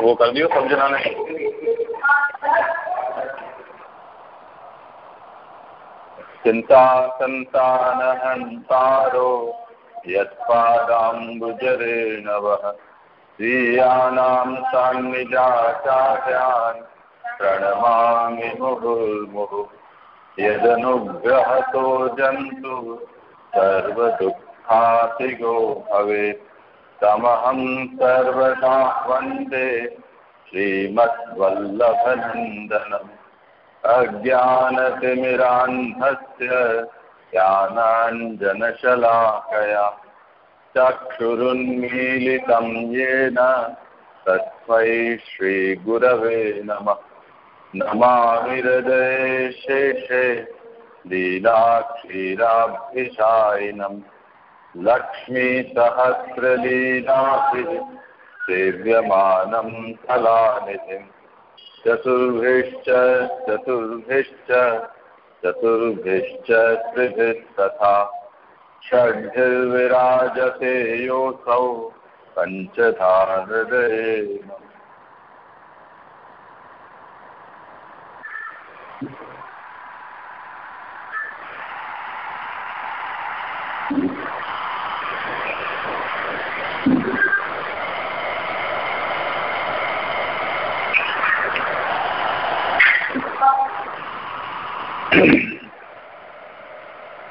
वो कर दियो सब जना ने चिंता संतान हंतारो यत्पादाम्बुजरेणवः स्वीयानां सान्निजाचार्यान् प्रणमामि मुहुर्मुहुः यदनुग्रहतो जन्तु सर्वदुःखातिगो भवेत् तमहं सर्वदा वन्दे श्रीमद्वल्लभनन्दनम् अज्ञानतिमिरान्धस्य ज्ञानाञ्जनशलाकया चक्षुरुन्मीलितं येन तस्मै श्रीगुरवे नमः नमामि हृदये शेषे लीलाक्षीराभिषायिनम् लक्ष्मीसहस्रलीलाभिः सेव्यमानं फलानिधिम् चतुर्भिश्च चतुर्भिश्च चतुर्भिश्च त्रिभिः तथा षड्भिर्विराजते योऽसौ पञ्चधा हृदये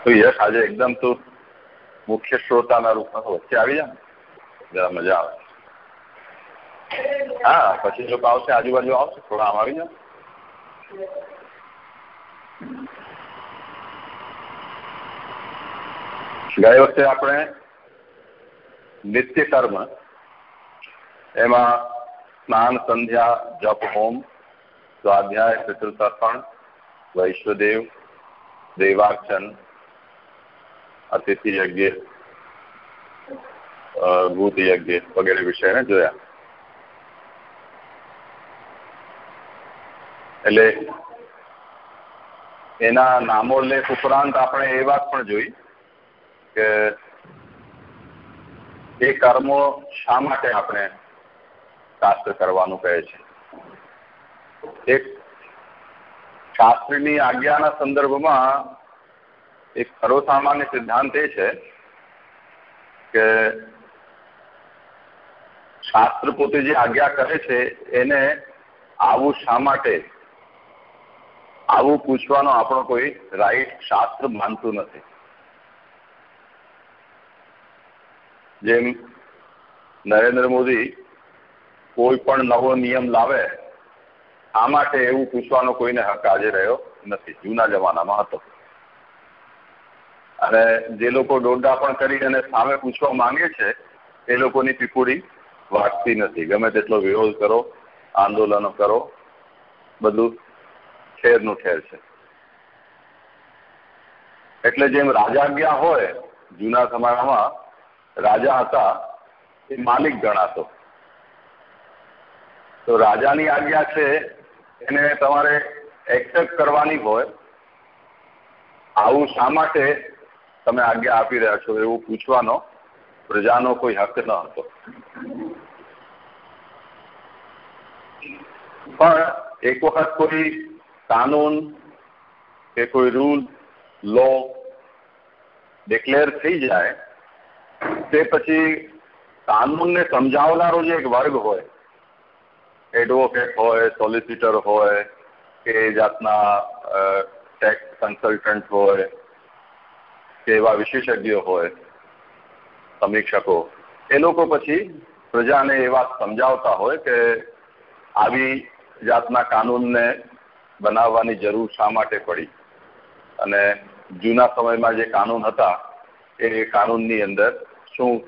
તો યશ આજે એકદમ તું મુખ્ય શ્રોતાના રૂપમાં વચ્ચે આવી જા જરા મજા આવે. હા, પછી લોકો આવશે આજુબાજુ આવશે, થોડા આમ આવી જા ગઈ વખતે આપણે નિત્ય કર્મ, એમાં સ્નાન, સંધ્યા, જપ, હોમ, સ્વાધ્યાય પિતૃતર્પણ વૈશ્વદેવ, દેવાર્ચન અતિથિ યજ્ઞ ભૂત યજ્ઞ વગેરે વિષયને જોયા. એટલે એના નામોલ્લેખ ઉપરાંત આપણે એ વાત પણ જોઈ કે એ કર્મો શા માટે આપણે શાસ્ત્ર કરવાનું કહે છે? એક શાસ્ત્રની આજ્ઞાના સંદર્ભમાં એક ખરો સામાન્ય સિદ્ધાંત એ છે કે શાસ્ત્ર પોતે જે આજ્ઞા કરે છે એને આવું શા માટે? આવું પૂછવાનો આપણો કોઈ રાઈટ શાસ્ત્ર માનતું નથી. જેમ નરેન્દ્ર મોદી કોઈ પણ નવો નિયમ લાવે, આ માટે એવું પૂછવાનો કોઈને હક આજે રહ્યો નથી, જૂના જમાનામાં હતો. અને જે લોકો દોડડા પણ કરી અને સામે પૂછવા માંગે છે, એ લોકોની પીપુડી વાગતી નથી. ગમે તેટલો વિરોધ કરો, આંદોલનો કરો, બધું ઠેરનું ઠેર છે. એટલે જેમ રાજાજ્ઞા હોય, જૂના જમાનામાં રાજા હતા, એ માલિક ગણાતો. તો રાજાની આજ્ઞા છે, એને તમારે એક્સેપ્ટ કરવાની હોય, આવું શા માટે તમે આજ્ઞા આપી રહ્યા છો એવું પૂછવાનો પ્રજાનો કોઈ હક ન હતો. પણ એક વખત કોઈ કાનૂન કે કોઈ રૂલ લો ડિક્લેર થઈ જાય, તે પછી કાનૂનને સમજાવનારો જે એક વર્ગ હોય એડવોકેટ હોય સોલિસિટર હોય, કે જાતના ટેક્સ કન્સલ્ટન્ટ હોય કે એવા વિશેષજ્ઞો હોય, સમીક્ષકો, એ લોકો પછી પ્રજાને એ વાત સમજાવતા હોય કે આવી જાતના કાનૂનને બનાવવાની જરૂર શા માટે પડી? અને જૂના સમયમાં જે કાનૂન હતા, એ કાનૂનની અંદર શું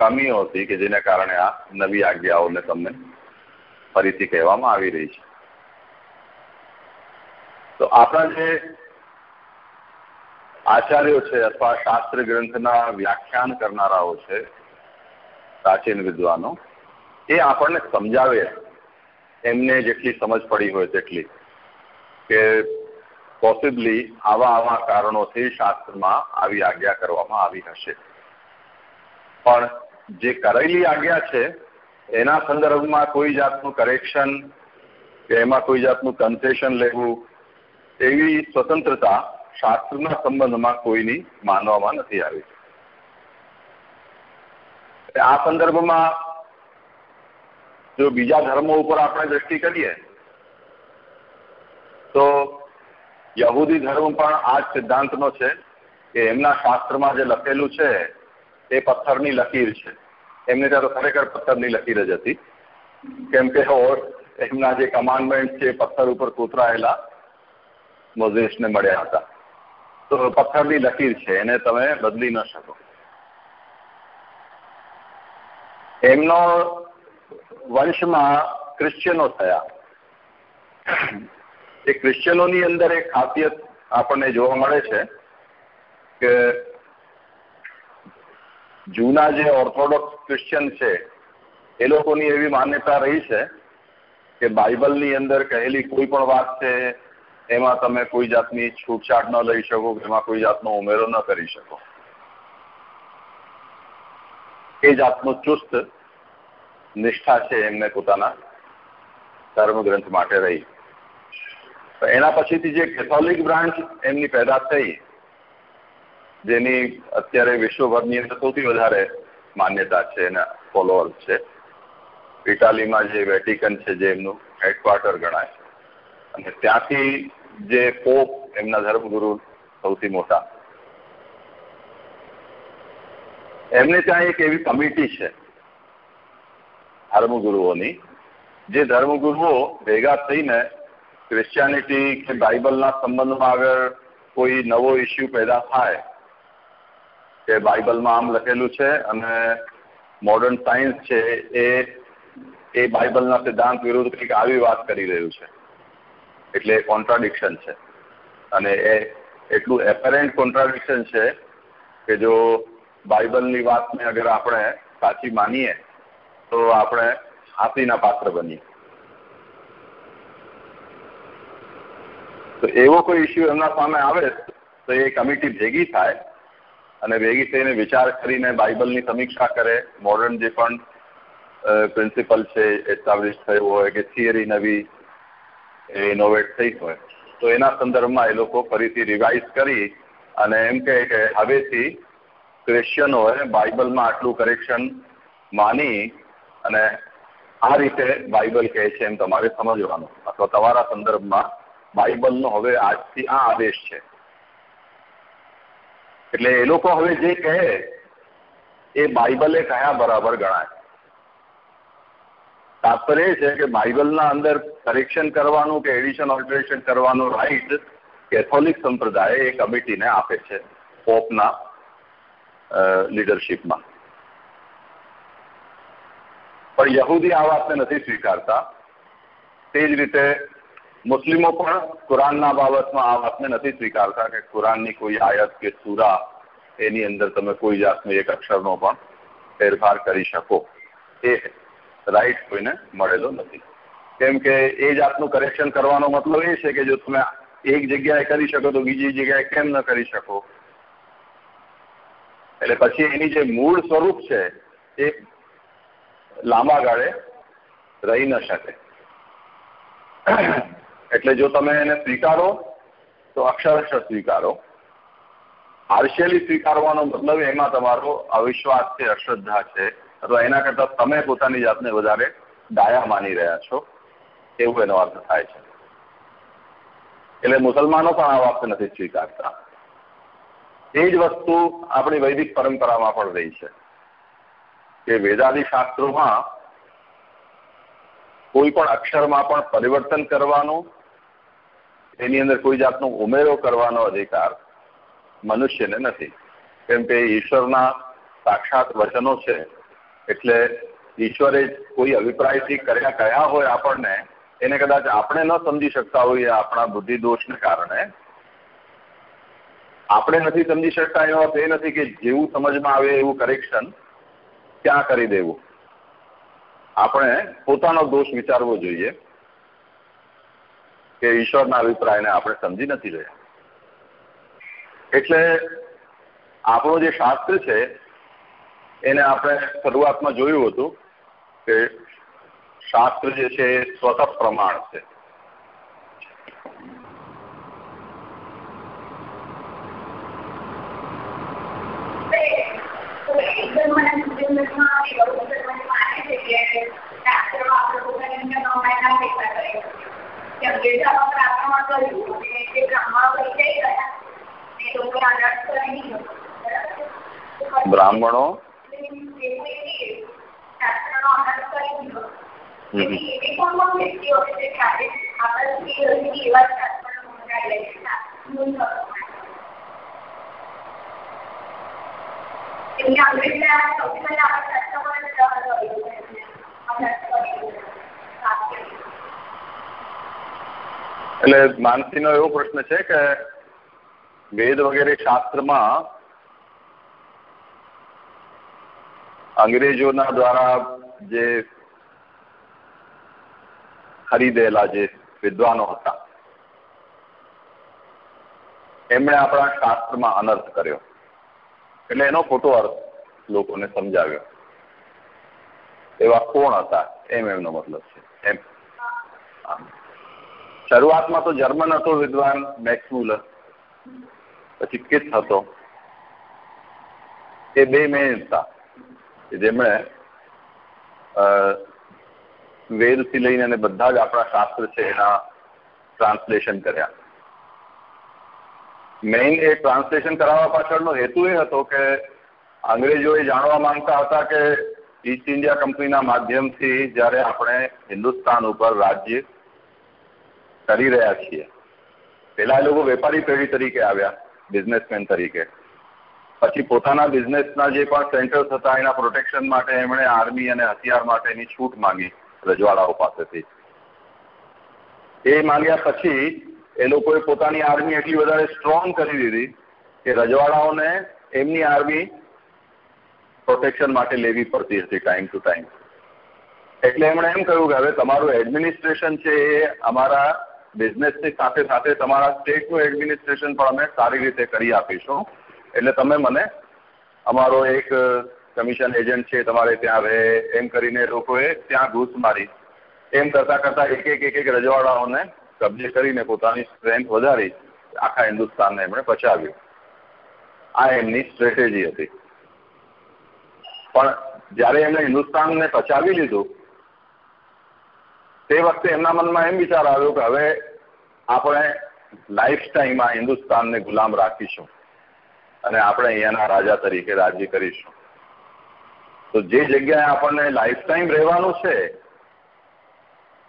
કમીઓ હતી કે જેને કારણે આ નવી આજ્ઞાઓને તમને ફરીથી કહેવામાં આવી રહી છે? તો આપણા જે આચાર્યો છે અથવા શાસ્ત્ર ગ્રંથના વ્યાખ્યાન કરનારાઓ છે, પ્રાચીન વિદ્વાનો, એ આપણને સમજાવે. એમને જેટલી સમજ પડી હોય તેટલી. કે પોસિબલી આવા આવા કારણોથી શાસ્ત્રમાં આવી આજ્ઞા કરવામાં આવી હશે. પણ જે કરેલી આજ્ઞા છે, એના સંદર્ભમાં કોઈ જાતનું કરેક્શન કે એમાં કોઈ જાતનું કન્સેશન લેવું એવી સ્વતંત્રતા શાસ્ત્રના સંબંધમાં કોઈની માનવામાં નથી આવી. આ સંદર્ભમાં જો બીજા ધર્મો ઉપર આપણે દ્રષ્ટિ કરીએ, તો યહૂદી ધર્મ પણ આ જ સિદ્ધાંતનો છે કે એમના શાસ્ત્રમાં જે લખેલું છે, એ પથ્થરની લકીર છે. એમને ત્યાં તો ખરેખર પથ્થરની લકીર જ હતી. કેમ કે એમના જે કમાન્ડમેન્ટ છે પથ્થર ઉપર કોતરાયેલા મોઝેસને મળ્યા હતા. તો પથ્થરની લકીર છે, એને તમે બદલી ન શકો. એમનો વંશમાં ક્રિશ્ચિયનો થયા. એ ક્રિશ્ચિયનોની અંદર એક ખાસિયત આપણને જોવા મળે છે કે જૂના જે ઓર્થોડોક્સ ક્રિશ્ચિયન છે, એ લોકોની એવી માન્યતા રહી છે કે બાઇબલની અંદર કહેલી કોઈ પણ વાત છે એમાં તમે કોઈ જાતની છૂટછાટ ન લઈ શકો, એમાં કોઈ જાતનો ઉમેરો ન કરી શકો. એ જાતનું ચુસ્ત નિષ્ઠા છે એમને પોતાના ધર્મગ્રંથ માટે રહી. એના પછીથી જે કેથોલિક બ્રાન્ચ એમની પેદા થઈ, જેની અત્યારે વિશ્વભરની અંદર સૌથી વધારે માન્યતા છે એના ફોલોઅર્સ છે, ઇટાલીમાં જે વેટિકન છે, જે એમનું હેડક્વાર્ટર ગણાય છે. અને ત્યાંથી જે પોપ એમના ધર્મગુરુ સૌથી મોટા. એમને ત્યાં એક એવી કમિટી છે, ધર્મગુરુઓની, જે ધર્મગુરુઓ ભેગા થઈને ક્રિશ્ચિયાનિટી કે બાઇબલના સંબંધમાં આગળ કોઈ નવો ઇસ્યુ પેદા થાય કે બાઇબલમાં આમ લખેલું છે અને મોડર્ન સાયન્સ છે એ એ બાઇબલના સિદ્ધાંત વિરુદ્ધ કંઈક આવી વાત કરી રહ્યું છે. એટલે કોન્ટ્રાડિક્શન છે. અને એ એટલું એપરન્ટ કોન્ટ્રાડિક્શન છે કે જો બાઇબલની વાતને અગર આપણે સાચી માનીએ, તો આપણે હાથીના પાત્ર બનીએ. તો એવો કોઈ ઇસ્યુ એમના સામે આવે, તો એ કમિટી ભેગી થાય અને ભેગી થઈને વિચાર કરીને બાઇબલની સમીક્ષા કરે. મોડર્ન જે પણ પ્રિન્સિપલ છે એસ્ટાબ્લિશ થયું હોય કે થિયરી નવી ઇનોવેટ થઈ હોય. તો એના સંદર્ભમાં એ લોકો ફરીથી રિવાઇઝ કરી અને એમ કહે કે હવેથી ક્રિશ્ચિયનોએ બાઇબલમાં આટલું કરેક્શન માની અને આ રીતે બાઇબલ કહે છે એમ તમારે સમજવાનું. અથવા તમારા સંદર્ભમાં બાઇબલનો હવે આજથી આ આદેશ છે. એટલે એ લોકો હવે જે કહે, એ બાઇબલે કયા બરાબર ગણાય? તાત્પર્ય એ છે કે બાઇબલના અંદર કરેક્શન કરવાનું કે એડિશન, ઓલ્ટરેશન કરવાનું રાઈટ કેથોલિક સંપ્રદાય એ કમિટીને આપે છે પોપના લીડરશીપમાં પણ યહૂદી આ વાતને નથી સ્વીકારતા. તે જ રીતે મુસ્લિમો પણ કુરાનના બાબતમાં આ વાતને નથી સ્વીકારતા કે કુરાનની કોઈ આયત કે સુરા એની અંદર તમે કોઈ જાતનો એક અક્ષરનો પણ ફેરફાર કરી શકો. એ રાઈટ કોઈને મળેલો નથી. કેમ કે એ જાતનું કરેક્શન કરવાનો મતલબ એ છે કે જો તમે એક જગ્યાએ કરી શકો તો બીજી જગ્યાએ કેમ ન કરી શકો? એટલે પછી એની જે મૂળ સ્વરૂપ છે એ લાંબા ગાળે રહી ન શકે. એટલે જો તમે એને સ્વીકારો, તો અક્ષરશ સ્વીકારો. પાર્શિયલી સ્વીકારવાનો મતલબ એમાં તમારો અવિશ્વાસ છે, અશ્રદ્ધા છે. અથવા એના કરતા તમે પોતાની જાતને વધારે ડાયા માની રહ્યા છો, એવું એનો અર્થ થાય છે. એટલે મુસલમાનો પણ આ વાત નથી સ્વીકારતા. એ જ વસ્તુ આપણી વૈદિક પરંપરામાં પણ રહી છે કે વેદાદી શાસ્ત્રોમાં કોઈ પણ અક્ષરમાં પણ પરિવર્તન કરવાનું, એની અંદર કોઈ જાતનો ઉમેરો કરવાનો અધિકાર મનુષ્યને નથી. કેમ કે ઈશ્વરના સાક્ષાત વચનો છે એટલે ઈશ્વરે કોઈ અભિપ્રાયથી કર્યા કયા હોય આપણને, એને કદાચ આપણે ન સમજી શકતા હોઈએ આપણા બુદ્ધિ દોષને કારણે. આપણે નથી સમજી શકતા એનો અર્થ એ નથી કે જેવું સમજમાં આવે એવું કરેક્શન ક્યાં કરી દેવું. આપણે પોતાનો દોષ વિચારવો જોઈએ કે ઈશ્વરના અભિપ્રાયને આપણે સમજી નથી રહ્યા. એટલે આપણું જે શાસ્ત્ર છે એને આપણે શરૂઆતમાં જોયું હતું કે શાસ્ત્ર જે છે એ સ્વતઃ પ્રમાણ છે. બ્રાહ્મણો એટલે માનસીનો એવો પ્રશ્ન છે કે વેદ વગેરે શાસ્ત્રમાં અંગ્રેજોના દ્વારા જે ખરીદેલા જે વિદ્વાનો હતા, એમણે આપણા શાસ્ત્રમાં અનર્થ કર્યો. એટલે એનો ખોટો અર્થ લોકોને સમજાવ્યો. એવા કોણ હતા? એમ એમનો મતલબ છે. એમ. શરૂઆતમાં તો જર્મન હતો વિદ્વાન મેક્સમુલર પછી કિથ હતો. એ બે મેન હતા. જેમણે વેદથી લઈને અને બધા જ આપણા શાસ્ત્ર છે એના ટ્રાન્સલેશન કર્યા. મેઇન એ ટ્રાન્સલેશન કરાવવા પાછળનો હેતુ એ હતો કે અંગ્રેજો એ જાણવા માંગતા હતા કે ઈસ્ટ ઇન્ડિયા કંપનીના માધ્યમથી જ્યારે આપણે હિન્દુસ્તાન ઉપર રાજ્ય કરી રહ્યા છીએ પેલા એ લોકો વેપારી પેઢી તરીકે આવ્યા બિઝનેસમેન તરીકે. પછી પોતાના બિઝનેસના જે પણ સેન્ટર્સ હતા એના પ્રોટેક્શન માટે એમણે આર્મી અને હથિયાર માટેની છૂટ માંગી રજવાડાઓ પાસેથી. એ માંગ્યા પછી એ લોકોએ પોતાની આર્મી એટલી વધારે સ્ટ્રોંગ કરી દીધી કે રજવાડાઓને એમની આર્મી પ્રોટેક્શન માટે લેવી પડતી હતી ટાઈમ ટુ ટાઈમ. એટલે એમણે એમ કહ્યું કે હવે તમારું એડમિનિસ્ટ્રેશન છે એ અમારા બિઝનેસની સાથે સાથે તમારા સ્ટેટનું એડમિનિસ્ટ્રેશન પણ અમે સારી રીતે કરી આપીશું. એટલે તમે મને અમારો એક કમિશન એજન્ટ છે, તમારે ત્યાં રહે, એમ કરીને લોકોએ ત્યાં ઘૂસ મારી. એમ કરતાં કરતાં એક એક એક એક રજવાડાઓને કબજે કરીને પોતાની સ્ટ્રેન્થ વધારી, આખા હિન્દુસ્તાનને એમણે પચાવ્યું આ એમની સ્ટ્રેટેજી હતી. પણ જ્યારે એમણે હિન્દુસ્તાનને પચાવી લીધું, તે વખતે એમના મનમાં એમ વિચાર આવ્યો કે હવે આપણે લાઈફ ટાઈમમાં હિન્દુસ્તાનને ગુલામ રાખીશું. અને આપણે અહીંયાના રાજા તરીકે રાજી કરીશું. તો જે જગ્યાએ આપણને લાઈફ ટાઈમ રહેવાનું છે,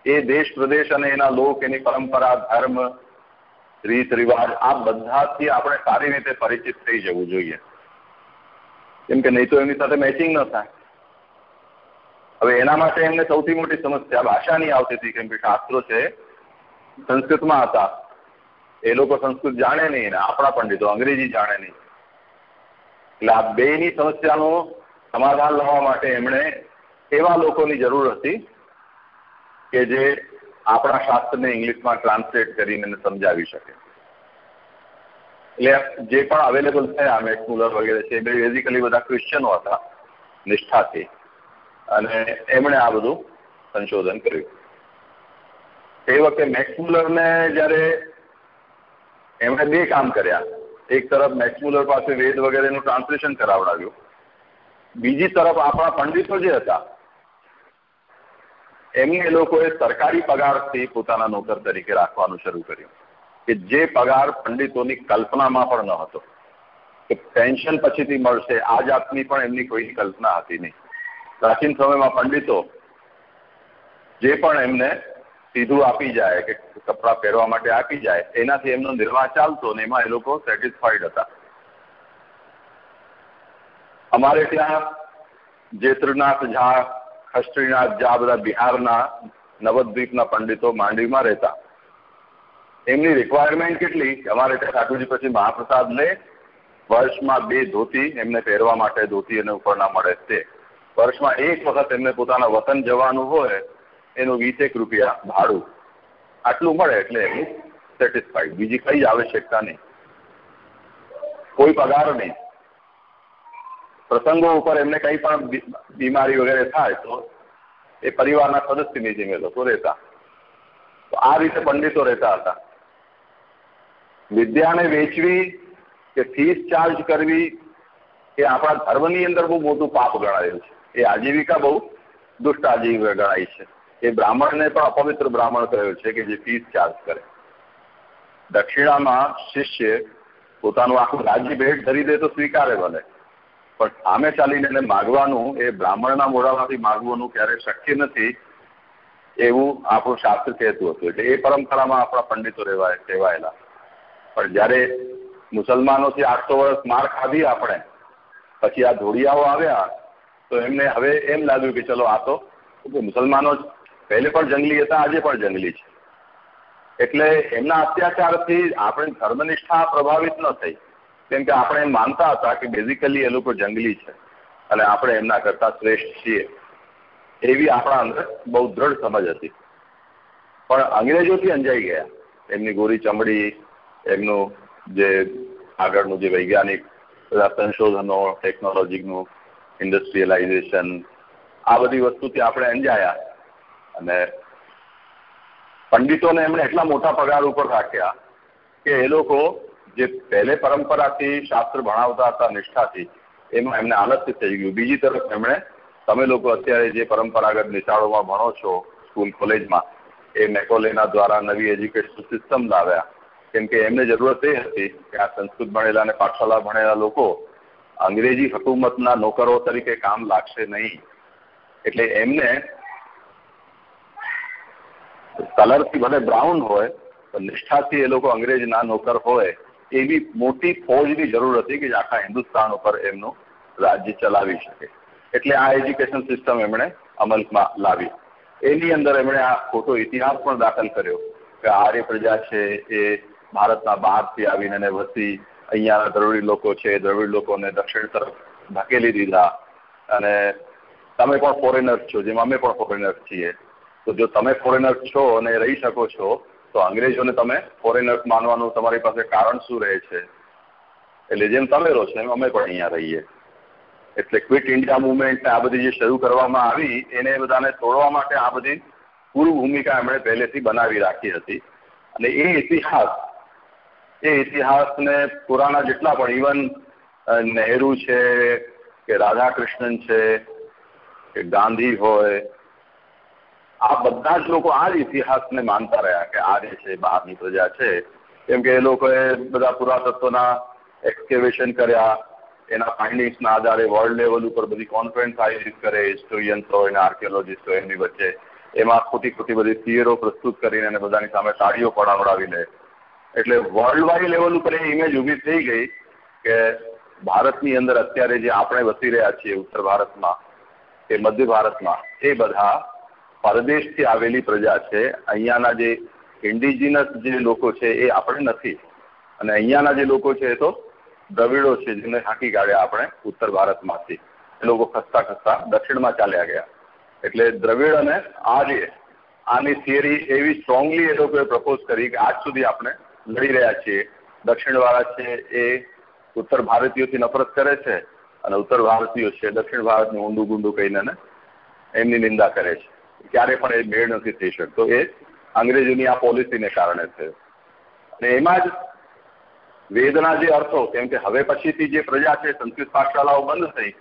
એ દેશ, પ્રદેશ અને એના લોક, એની પરંપરા, ધર્મ, રીત, રિવાજ, આ બધાથી આપણે સારી રીતે પરિચિત થઈ જવું જોઈએ. કેમ કે નહીં તો એમની સાથે મેચિંગ ન થાય. હવે એના માટે એમને સૌથી મોટી સમસ્યા ભાષાની આવતી હતી, કેમ કે શાસ્ત્રો છે, સંસ્કૃતમાં હતા. એ લોકો સંસ્કૃત જાણે નહીં ને આપણા પંડિતો અંગ્રેજી જાણે નહીં. એટલે આ બેની સમસ્યાનું સમાધાન લાવવા માટે એમણે એવા લોકોની જરૂર હતી કે જે આપણા શાસ્ત્રને ઇંગ્લિશમાં ટ્રાન્સલેટ કરીને સમજાવી શકે. એટલે જે પણ અવેલેબલ થયા મેક્સમુલર વગેરે છે, એ બેઝિકલી બધા ક્રિશ્ચનો હતા, નિષ્ઠાથી. અને એમણે આ બધું સંશોધન કર્યું. એ વખતે મેક્સમુલરને જ્યારે એમણે બે કામ કર્યા. એક તરફ મેક્સમુલર પાસે વેદ વગેરેનું ટ્રાન્સલેશન કરાવડાવ્યું. બીજી તરફ આપણા પંડિતો જે હતા, એમને એ લોકોએ સરકારી પગારથી પોતાના નોકર તરીકે રાખવાનું શરૂ કર્યું. કે જે પગાર પંડિતોની કલ્પનામાં પણ ન હતો. કે પેન્શન પછીથી મળશે આ જાતની પણ એમની કોઈ કલ્પના હતી નહીં. પ્રાચીન સમયમાં પંડિતો જે પણ એમને સીધું આપી જાય કે કપડાં પહેરવા માટે આપી જાય, એનાથી એમનો નિર્વાહ ચાલતો ને એમાં એ લોકો સેટિસ્ફાઈડ હતા. અમારે ત્યાં જેતૃનાથ ઝા ખસ્ત્રીનાથ ઝા બધા બિહારના નવદ્વીપના પંડિતો માંડવીમાં રહેતા. એમની રિક્વાયરમેન્ટ કેટલી? અમારે ત્યાં ઠાકોરજી પછી મહાપ્રસાદને વર્ષમાં બે ધોતી એમને પહેરવા માટે ધોતી અને ઉપરના મળે તે. વર્ષમાં એક વખત એમને પોતાના વતન જવાનું હોય એનું વીસેક રૂપિયા ભાડું. આટલું મળે એટલે એમની સેટિસ્ફાઈડ બીજી કઈ આવશ્યકતા નહીં. કોઈ પગાર નહીં. પ્રસંગો ઉપર એમને કંઈ પણ બીમારી વગેરે થાય તો એ પરિવારના સદસ્યની જેમ એ લોકો રહેતા. તો આ રીતે પંડિતો રહેતા હતા. વિદ્યાને વેચવી કે ફીસ ચાર્જ કરવી એ આપણા ધર્મની અંદર બહુ મોટું પાપ ગણાયું છે. એ આજીવિકા બહુ દુષ્ટ આજીવિકા ગણાય છે. એ બ્રાહ્મણને પણ અપવિત્ર બ્રાહ્મણ કહ્યો છે કે જે ફીસ ચાર્જ કરે. દક્ષિણામાં શિષ્ય પોતાનું આખું રાજ્ય ભેટ ધરી દે તો સ્વીકારે ભલે. પણ સામે ચાલીને એને માગવાનું, એ બ્રાહ્મણના મોઢામાંથી માગવાનું ક્યારે શક્ય નથી એવું આપણું શાસ્ત્ર કહેતું હતું. એટલે એ પરંપરામાં આપણા પંડિતો રહેવાય, કહેવાયેલા. પણ જ્યારે મુસલમાનોથી આઠસો વર્ષ માર ખાધી આપણે, પછી આ ધોળિયાઓ આવ્યા, તો એમને હવે એમ લાગ્યું કે ચલો આ તો મુસલમાનો પહેલે પણ જંગલી હતા, આજે પણ જંગલી છે. એટલે એમના અત્યાચારથી આપણે ધર્મનિષ્ઠા પ્રભાવિત ન થઈ. કેમ કે આપણે એમ માનતા હતા કે બેઝિકલી એ લોકો જંગલી છે. અને આપણે એમના કરતા શ્રેષ્ઠ છીએ. એવી આપણા અંદર બહુ દ્રઢ સમજ હતી. પણ અંગ્રેજોથી અંજાઈ ગયા. એમની ગોરી ચમડી, એમનું જે આગળનું જે વૈજ્ઞાનિક સંશોધનો ટેકનોલોજીનું ઇન્ડસ્ટ્રીયલાઇઝેશન આ બધી વસ્તુથી આપણે અંજાયા. અને પંડિતોને એમણે એટલા મોટા પગાર ઉપર રાખ્યા કે એ લોકો જે પહેલે પરંપરાથી શાસ્ત્ર ભણાવતા હતા, નિષ્ઠાથી, એમાં એમને આલસ્ય થઈ ગયું. બીજી તરફ એમણે, તમે લોકો અત્યારે જે પરંપરાગત નિશાળોમાં ભણો છો, સ્કૂલ, કોલેજમાં, એ મેકોલેના દ્વારા નવી એજ્યુકેશન સિસ્ટમ લાવ્યા. કેમ કે એમને જરૂરત એ હતી કે આ સંસ્કૃત ભણેલા અને પાઠશાલા ભણેલા લોકો અંગ્રેજી હકુમતના નોકરો તરીકે કામ લાગશે નહીં. એટલે એમને કલરથી ભલે બ્રાઉન હોય, પણ નિષ્ઠાથી એ લોકો અંગ્રેજના નોકર હોય, એવી મોટી ફોજની જરૂર હતી કે આખા હિન્દુસ્તાન ઉપર એમનું રાજ્ય ચલાવી શકે. એટલે આ એજ્યુકેશન સિસ્ટમ એમણે અમલમાં લાવી. એની અંદર એમણે આ ખોટો ઇતિહાસ પણ દાખલ કર્યો કે આર્ય પ્રજા છે એ ભારતના બહારથી આવીને એને વસી અહીંયાના દ્રવિડ લોકો છે દ્રવિડ લોકોને દક્ષિણ તરફ ધકેલી દીધા. અને તમે પણ ફોરેનર્સ છો, જેમ અમે પણ ફોરેનર્સ છીએ. તો જો તમે ફોરેનર્સ છો અને રહી શકો છો, તો અંગ્રેજોને તમે ફોરેનર્સ માનવાનું તમારી પાસે કારણ શું રહે છે? એટલે જેમ તમે રહો છો એમ અમે પણ અહીંયા રહીએ. એટલે ક્વિટ ઇન્ડિયા મુવમેન્ટ આ બધી જે શરૂ કરવામાં આવી, એને બધાને તોડવા માટે આ બધી પૂર્વ ભૂમિકા એમણે પહેલેથી બનાવી રાખી હતી. અને એ ઇતિહાસ, એ ઇતિહાસને પુરાણા જેટલા પણ ઇવન નહેરુ છે, કે રાધાકૃષ્ણન છે, કે ગાંધી હોય આ બધા જ લોકો આ જ ઇતિહાસને માનતા રહ્યા કે આ જે છે, બહારની પ્રજા છે. કેમ કે એ લોકોએ બધા પુરાતત્વના એક્સકેવેશન કર્યા, એના ફાઇન્ડિંગ્સના આધારે વર્લ્ડ લેવલ ઉપર બધી કોન્ફરન્સ આયોજિત કરે હિસ્ટોરિયન્સ હોય અને આર્કિયોલોજીસ્ટ હોય એમની વચ્ચે. એમાં ખોટી ખોટી બધી થિયરો પ્રસ્તુત કરીને અને બધાની સામે તાળીઓ પડાવડાવી લે એટલે વર્લ્ડ વાઇડ લેવલ ઉપર એ ઇમેજ ઊભી થઈ ગઈ કે ભારતની અંદર અત્યારે જે આપણે વસી રહ્યા છીએ ઉત્તર ભારતમાં કે મધ્ય ભારતમાં, એ બધા પરદેશથી આવેલી પ્રજા છે. અહીંયાના જે ઇન્ડિજિનસ જે લોકો છે એ આપણે નથી. અને અહીંયાના જે લોકો છે એ તો દ્રવિડો છે જેને હાંકી કાઢ્યા આપણે ઉત્તર ભારતમાંથી. એ લોકો ખસતા ખસતા દક્ષિણમાં ચાલ્યા ગયા. એટલે દ્રવિડ અને આર્ય આની થિયરી એવી સ્ટ્રોંગલી એ લોકોએ પ્રપોઝ કરી કે આજ સુધી આપણે લડી રહ્યા છીએ. દક્ષિણવાળા છે એ ઉત્તર ભારતીયોથી નફરત કરે છે અને ઉત્તર ભારતીયો છે દક્ષિણ ભારતનું ઊંડું ગુંડું કહીને એમની નિંદા કરે છે. ક્યારે પણ એ મેળ નથી થઈ શકતો. એ અંગ્રેજોની આ પોલિસીને કારણે થયો અને એમાં જ વેદના જે અર્થો, કેમ કે હવે પછીથી જે પ્રજા છે, સંસ્કૃત પાઠશાળાઓ બંધ થઈ,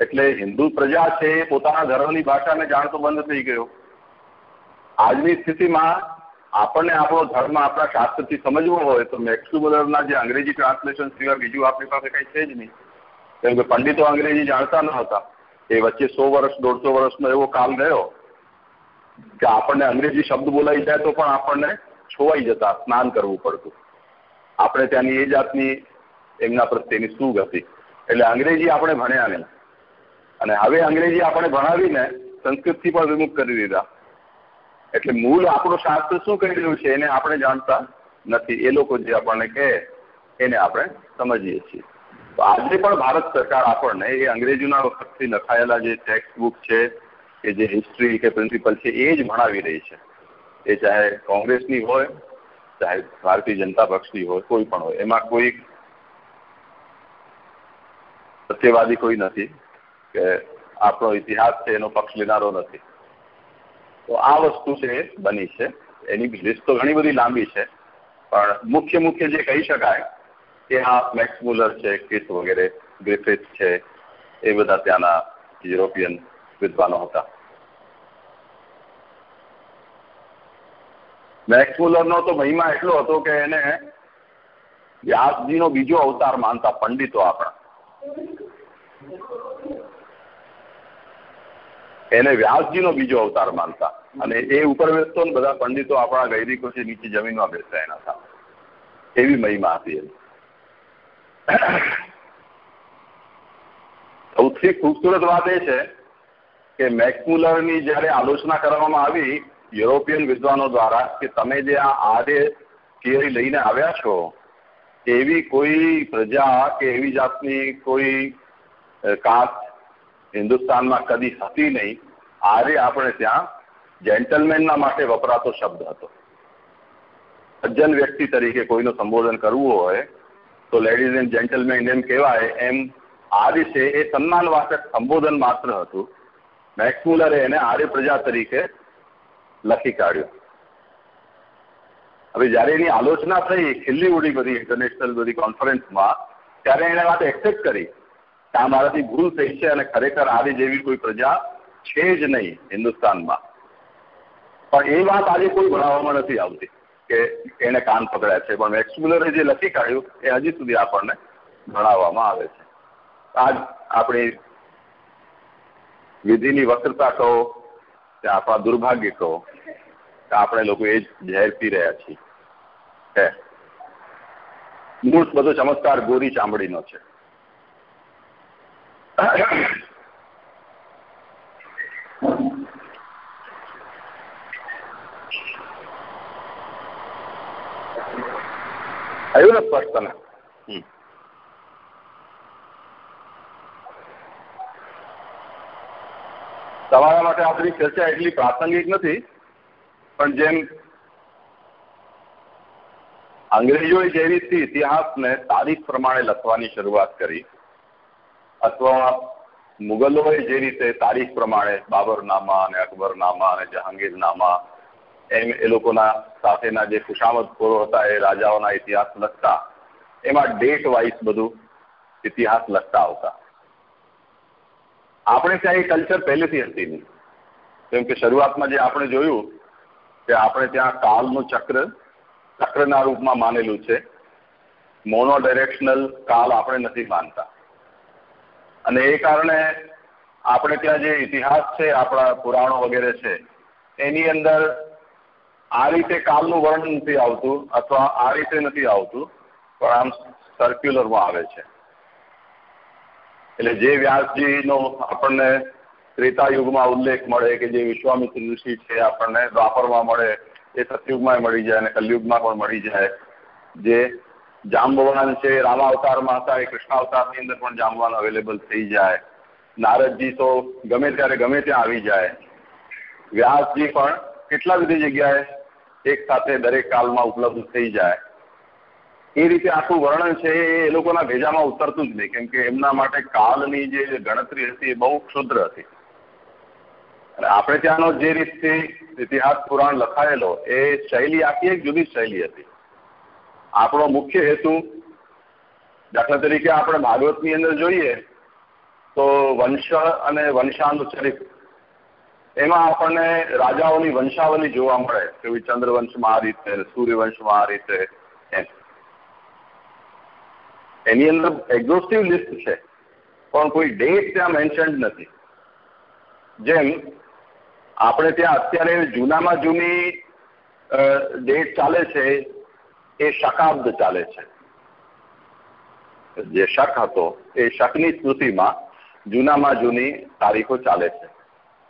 એટલે હિન્દુ પ્રજા છે એ પોતાના ધર્મની ભાષાને જાણતો બંધ થઈ ગયો. આજની સ્થિતિમાં આપણને આપણો ધર્મ આપણા શાસ્ત્રથી સમજવો હોય, તો મેક્સુબલરના જે અંગ્રેજી ટ્રાન્સલેશન સિવાય બીજું આપણી પાસે કંઈ છે જ નહીં. કેમ કે પંડિતો અંગ્રેજી જાણતા ન હતા. એ વચ્ચે સો વર્ષ, દોઢસો વર્ષનો એવો કાલ ગયો કે આપણને અંગ્રેજી શબ્દ બોલાઈ જાય તો પણ આપણને છોવાઈ જતા, સ્નાન કરવું પડતું. આપણે ત્યાંની એ જાતની એમના પ્રત્યેની સુગ હતી. એટલે અંગ્રેજી આપણે ભણ્યા નહીં. અને હવે અંગ્રેજી આપણે ભણાવીને સંસ્કૃતથી પણ વિમુખ કરી દીધા. એટલે મૂળ આપણું શાસ્ત્ર શું કહી રહ્યું છે એને આપણે જાણતા નથી. એ લોકો જે આપણને કહે, એને આપણે સમજીએ છીએ. તો આજે પણ ભારત સરકાર આપણને એ અંગ્રેજીના વખતથી લખાયેલા જે ટેક્સ્ટ બુક છે કે જે હિસ્ટ્રી કે પ્રિન્સિપલ છે, એ જ ભણાવી રહી છે. એ ચાહે કોંગ્રેસની હોય, ચાહે ભારતીય જનતા પક્ષની હોય, કોઈ પણ હોય, એમાં કોઈ સત્યવાદી કોઈ નથી કે આપણો ઇતિહાસ છે, એનો પક્ષ લેનારો નથી. તો આ વસ્તુ છે બની છે. એની લિસ્ટ તો ઘણી બધી લાંબી છે, પણ મુખ્ય મુખ્ય જે કહી શકાય કે આ મેક્સ મુલર છે કિસ વગેરે, ગ્રિફિથ છે, એ બધા ત્યાંના યુરોપિયન વિદ્વાનો હતા. મેક્સ નો તો મહિમા એટલો હતો કે એને વ્યાસજીનો બીજો અવતાર માનતા પંડિતો આપણા. એને વ્યાસજીનો બીજો અવતાર માનતા. અને એ ઉપર બેસતો ને બધા પંડિતો આપણા ગૈરિકો છે નીચે જમીનમાં બેસતા એના સામે. એવી મહિમા હતી એની. સૌથી ખૂબસૂરત વાત એ છે કે મેક્સમુલરની જ્યારે આલોચના કરવામાં આવી યુરોપિયન વિદ્વાનો દ્વારા કે તમે જે આ આર્ય થિયરી લઈને આવ્યા છો, એવી કોઈ પ્રજા કે એવી જાતની કોઈ કાસ્ટ હિન્દુસ્તાનમાં કદી હતી નહીં. આર્ય આપણે ત્યાં જેન્ટલમેનના માટે વપરાતો શબ્દ હતો. સજ્જન વ્યક્તિ તરીકે કોઈનું સંબોધન કરવું હોય, તો લેડીઝ એન્ડ જેન્ટલમેન એમ કહેવાય, એમ આર્ય છે એ સન્માનવાચક સંબોધન માત્ર હતું. મેક્સમુલરે એને આર્ય પ્રજા તરીકે લખી કાઢ્યું. હવે જ્યારે એની આલોચના થઈ, ખીલ્લી ઉડી બધી ઇન્ટરનેશનલ બધી કોન્ફરન્સમાં ત્યારે એને વાત એક્સેપ્ટ કરી કે આ મારાથી ભૂલ થઈ છે અને ખરેખર આવી જેવી કોઈ પ્રજા છે જ નહીં હિન્દુસ્તાનમાં. પણ એ વાત આજે કોઈ ભણાવવામાં નથી આવતી કે એને કાન પકડ્યા છે. પણ મેક્સમુલરે જે લખી કાઢ્યું, એ હજી સુધી આપણને ભણાવવામાં આવે છે. આજ આપણી વિધિની વક્રતા કહો કે આપણા દુર્ભાગ્ય કહો આપણે લોકો એ ઝેર પી રહ્યા છીએ. છે મૂળ બધો ચમત્કાર ગોરી ચામડીનો છે. આવ્યું ને સ્પષ્ટ તમારા માટે આપણી ચર્ચા એટલી પ્રાસંગિક નથી, પણ જેમ અંગ્રેજોએ જે રીતે ઇતિહાસને તારીખ પ્રમાણે લખવાની શરૂઆત કરી, અથવા મુગલોએ જે રીતે તારીખ પ્રમાણે બાબરનામા અને અકબરનામા અને જહાંગીરનામા, એમ એ લોકોના સાથેના જે ખુશામતખોરો હતા એ રાજાઓના ઇતિહાસ લખતા, એમાં ડેટ વાઇઝ બધું ઇતિહાસ લખતા આવતા. આપણે ત્યાં એ કલ્ચર પહેલેથી હતી નહીં. કેમ કે શરૂઆતમાં જે આપણે જોયું કે આપણે ત્યાં કાલનું ચક્ર, ચક્રના રૂપમાં માનેલું છે. મોનો ડાયરેક્શનલ કાલ આપણે નથી માનતા. અને એ કારણે આપણે ત્યાં જે ઇતિહાસ છે, આપણા પુરાણો વગેરે છે, એની અંદર આ રીતે કાલનું વર્ણન નથી આવતું અથવા આ રીતે નથી આવતું, પણ આમ સર્ક્યુલરમાં આવે છે. એટલે જે વ્યાસજીનો આપણને ત્રેતા યુગમાં ઉલ્લેખ મળે કે જે વિશ્વામિત્ર ઋષિ છે આપણને દ્વાપરમાં મળે, એ સતયુગમાં મળી જાય અને કલયુગમાં પણ મળી જાય. જે જાંબવાન છે રામાવતારમાં હતા એ કૃષ્ણાવતારની અંદર પણ જામવાન અવેલેબલ થઈ જાય. નારદજી તો ગમે ત્યારે ગમે ત્યાં આવી જાય. વ્યાસજી પણ કેટલા બધી જગ્યાએ એક સાથે દરેક કાલમાં ઉપલબ્ધ થઈ જાય. એ રીતે આખું વર્ણન છે એ લોકોના ભેજામાં ઉતરતું જ નહીં, કેમ કે એમના માટે કાલની જે ગણતરી હતી એ બહુ ક્ષુદ્ર હતી. અને આપણે ત્યાંનો જે રીતથી ઇતિહાસ પુરાણ લખાયેલો, એ શૈલી આખી એક જુદી શૈલી હતી. આપણો મુખ્ય હેતુ, દાખલા તરીકે આપણે ભાગવતની અંદર જોઈએ, તો વંશ અને વંશાનુચરિત, એમાં આપણને રાજાઓની વંશાવલી જોવા મળે, કે ચંદ્રવંશમાં આ રીતે, સૂર્યવંશમાં આ રીતે એની અંદર એક્ઝોસ્ટિવ લિસ્ટ છે. પણ કોઈ ડેટ ત્યાં મેન્શન નથી. જેમ આપણે ત્યાં અત્યારે જૂનામાં જૂની ડેટ ચાલે છે, એ શકાબ્દ ચાલે છે. જે શક હતો, એ શકની સ્મૃતિમાં જૂનામાં જૂની તારીખો ચાલે છે.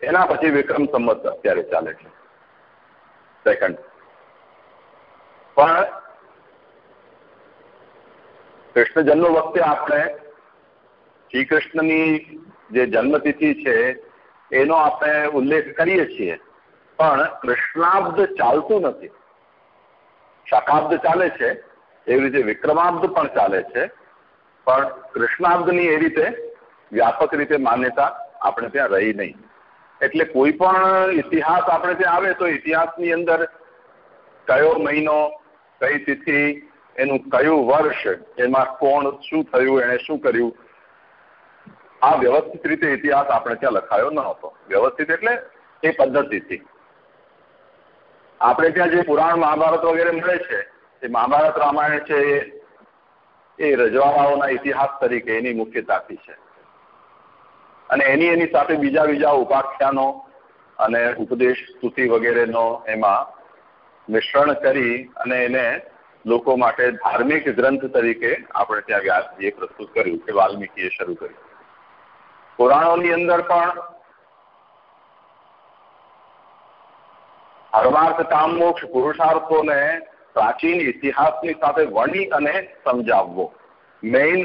એના પછી વિક્રમ સંમત અત્યારે ચાલે છે. સેકન્ડ પણ કૃષ્ણ જન્મ વખતે આપણે શ્રી કૃષ્ણની જે જન્મતિથિ છે, એનો આપણે ઉલ્લેખ કરીએ છીએ. પણ કૃષ્ણાબ્દ ચાલતું નથી. શકાબ્દ ચાલે છે, એવી રીતે વિક્રમાબ્દ પણ ચાલે છે. પણ કૃષ્ણાબ્દની એ રીતે વ્યાપક રીતે માન્યતા આપણે ત્યાં રહી નહીં. એટલે કોઈ પણ ઇતિહાસ આપણે ત્યાં આવે તો ઇતિહાસની અંદર કયો મહિનો, કઈ તિથિ એનું કયું વર્ષ, એમાં કોણ શું થયું એને શું કર્યું? આ વ્યવસ્થિત રીતે ઇતિહાસ આપણે ત્યાં લખાયો ન હતો. વ્યવસ્થિત એટલે એ પદ્ધતિથી. આપણે ત્યાં જે પુરાણ મહાભારત વગેરે મળે છે, એ મહાભારત રામાયણ છે, એ રજવાડાઓના ઇતિહાસ તરીકે એની મુખ્યતાથી છે. અને એની એની સાથે બીજા બીજા ઉપાખ્યાનો અને ઉપદેશ, સ્તુતિ વગેરેનો એમાં મિશ્રણ કરી અને એને લોકો માટે ધાર્મિક ગ્રંથ તરીકે આપણે ત્યાં વ્યાસજીએ પ્રસ્તુત કર્યું કે વાલ્મીકીએ શરૂ કર્યું. પુરાણોની અંદર પણ ધર્માર્થ કામ પુરુષાર્થોને પ્રાચીન ઇતિહાસની સાથે વણી અને સમજાવવો. મેઇન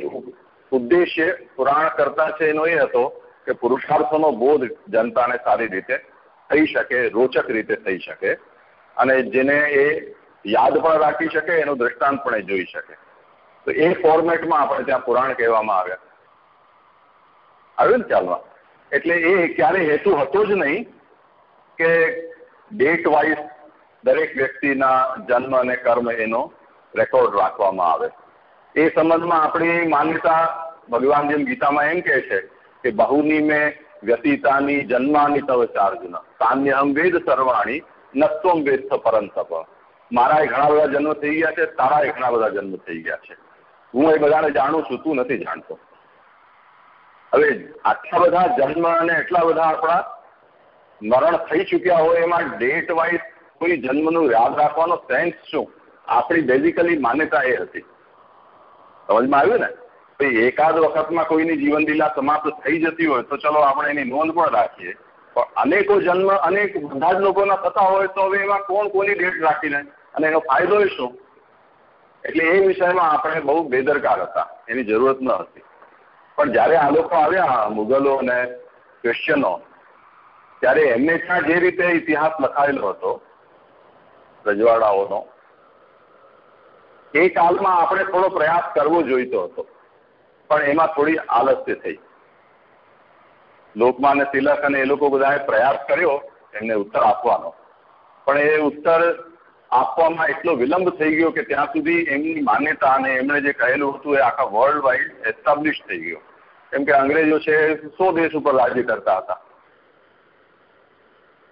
ઉદ્દેશ્ય પુરાણ કરતા છે એનો એ હતો કે પુરુષાર્થોનો બોધ જનતાને સારી રીતે થઈ શકે, રોચક રીતે થઈ શકે અને જેને એ યાદ પણ રાખી શકે, એનું દ્રષ્ટાંત પણ એ જોઈ શકે. તો એ ફોર્મેટમાં આપણે ત્યાં પુરાણ કહેવામાં આવ્યા આવ્યું ને ચાલવા એટલે એ ક્યારે હેતુ હતો જ નહીં કે ડેટ વાઇઝ દરેક વ્યક્તિના જન્મ અને કર્મ એનો રેકોર્ડ રાખવામાં આવે. એ સંબંધમાં આપણી માન્યતા ભગવાન ગીતામાં એમ કહે છે કે બહુની મેં વ્યતીતાની જન્માની તવ ચાર્જન. તાન્યહમ વેદ સર્વાણી નત્વમ વેદ પરંતપ. મારા ઘણા બધા જન્મ થઈ ગયા છે તારા ઘણા બધા જન્મ થઈ ગયા છે. હું એ બધાને જાણું છું, તું નથી જાણતો. હવે આટલા બધા જન્મ અને એટલા બધા આપણા મરણ થઈ ચૂક્યા હોય એમાં ડેટ વાઇઝ કોઈ જન્મનું યાદ રાખવાનો સેન્સ શું? આપણી બેઝિકલી માન્યતા એ હતી. સમજમાં આવ્યું ને? ભાઈ એકાદ વખતમાં કોઈની જીવન લીલા સમાપ્ત થઈ જતી હોય તો ચલો આપણે એની નોંધ પણ રાખીએ. પણ અનેકો જન્મ અનેક બધા જ લોકોના થતા હોય તો હવે એમાં કોણ કોની ડેટ રાખીને અને એનો ફાયદો શું? એટલે એ વિષયમાં આપણે બહુ બેદરકાર હતા. એની જરૂરત ન હતી. પણ જ્યારે આ લોકો આવ્યા, મુગલો અને ક્રિશ્ચનો, ત્યારે એમને ત્યાં જે રીતે ઇતિહાસ લખાયેલો હતો, રજવાડાઓનો, એ કાલમાં આપણે થોડો પ્રયાસ કરવો જોઈતો હતો. પણ એમાં થોડી આલસ્ય થઈ. લોકમાન્ય તિલક અને એ લોકો બધાએ પ્રયાસ કર્યો, એમને ઉત્તર આપવાનો. પણ એ ઉત્તર આપવામાં એટલો વિલંબ થઈ ગયો કે ત્યાં સુધી એમની માન્યતા અને એમણે જે કહેલું હતું એ આખા વર્લ્ડ વાઇડ એસ્ટાબ્લિશ થઈ ગયો. કેમ કે અંગ્રેજો છે સો દેશ ઉપર રાજ્ય કરતા હતા.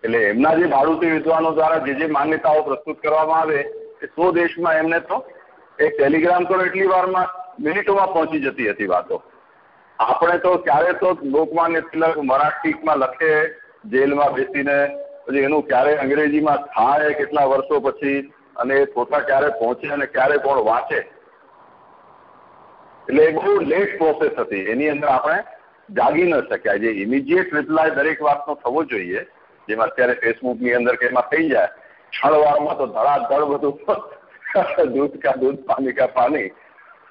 એટલે એમના જે ભારતીય વિદ્વાનો દ્વારા જે જે માન્યતાઓ પ્રસ્તુત કરવામાં આવે, એ સો દેશમાં એમને તો એક ટેલિગ્રામ કરો એટલી વારમાં મિનિટોમાં પહોંચી જતી હતી વાતો. આપણે તો ક્યારે તો લોકમાન્ય તિલક મરાઠીમાં લખે, જેલમાં બેસીને પછી એનું ક્યારે અંગ્રેજીમાં થાય, કેટલા વર્ષો પછી અને એ ફોટા ક્યારે પહોંચે અને ક્યારે કોણ વાંચે? એટલે એ બહુ લેટ પ્રોસેસ હતી. એની અંદર આપણે જાગી ન શક્યા. જે ઇમિડિયેટ રિપ્લાય દરેક વાતનો થવો જોઈએ, જેમાં અત્યારે ફેસબુકની અંદર કે એમાં થઈ જાય, ક્ષણવારમાં તો ધડાધડ બધું દૂધ કા દૂધ, પાણી કા પાણી.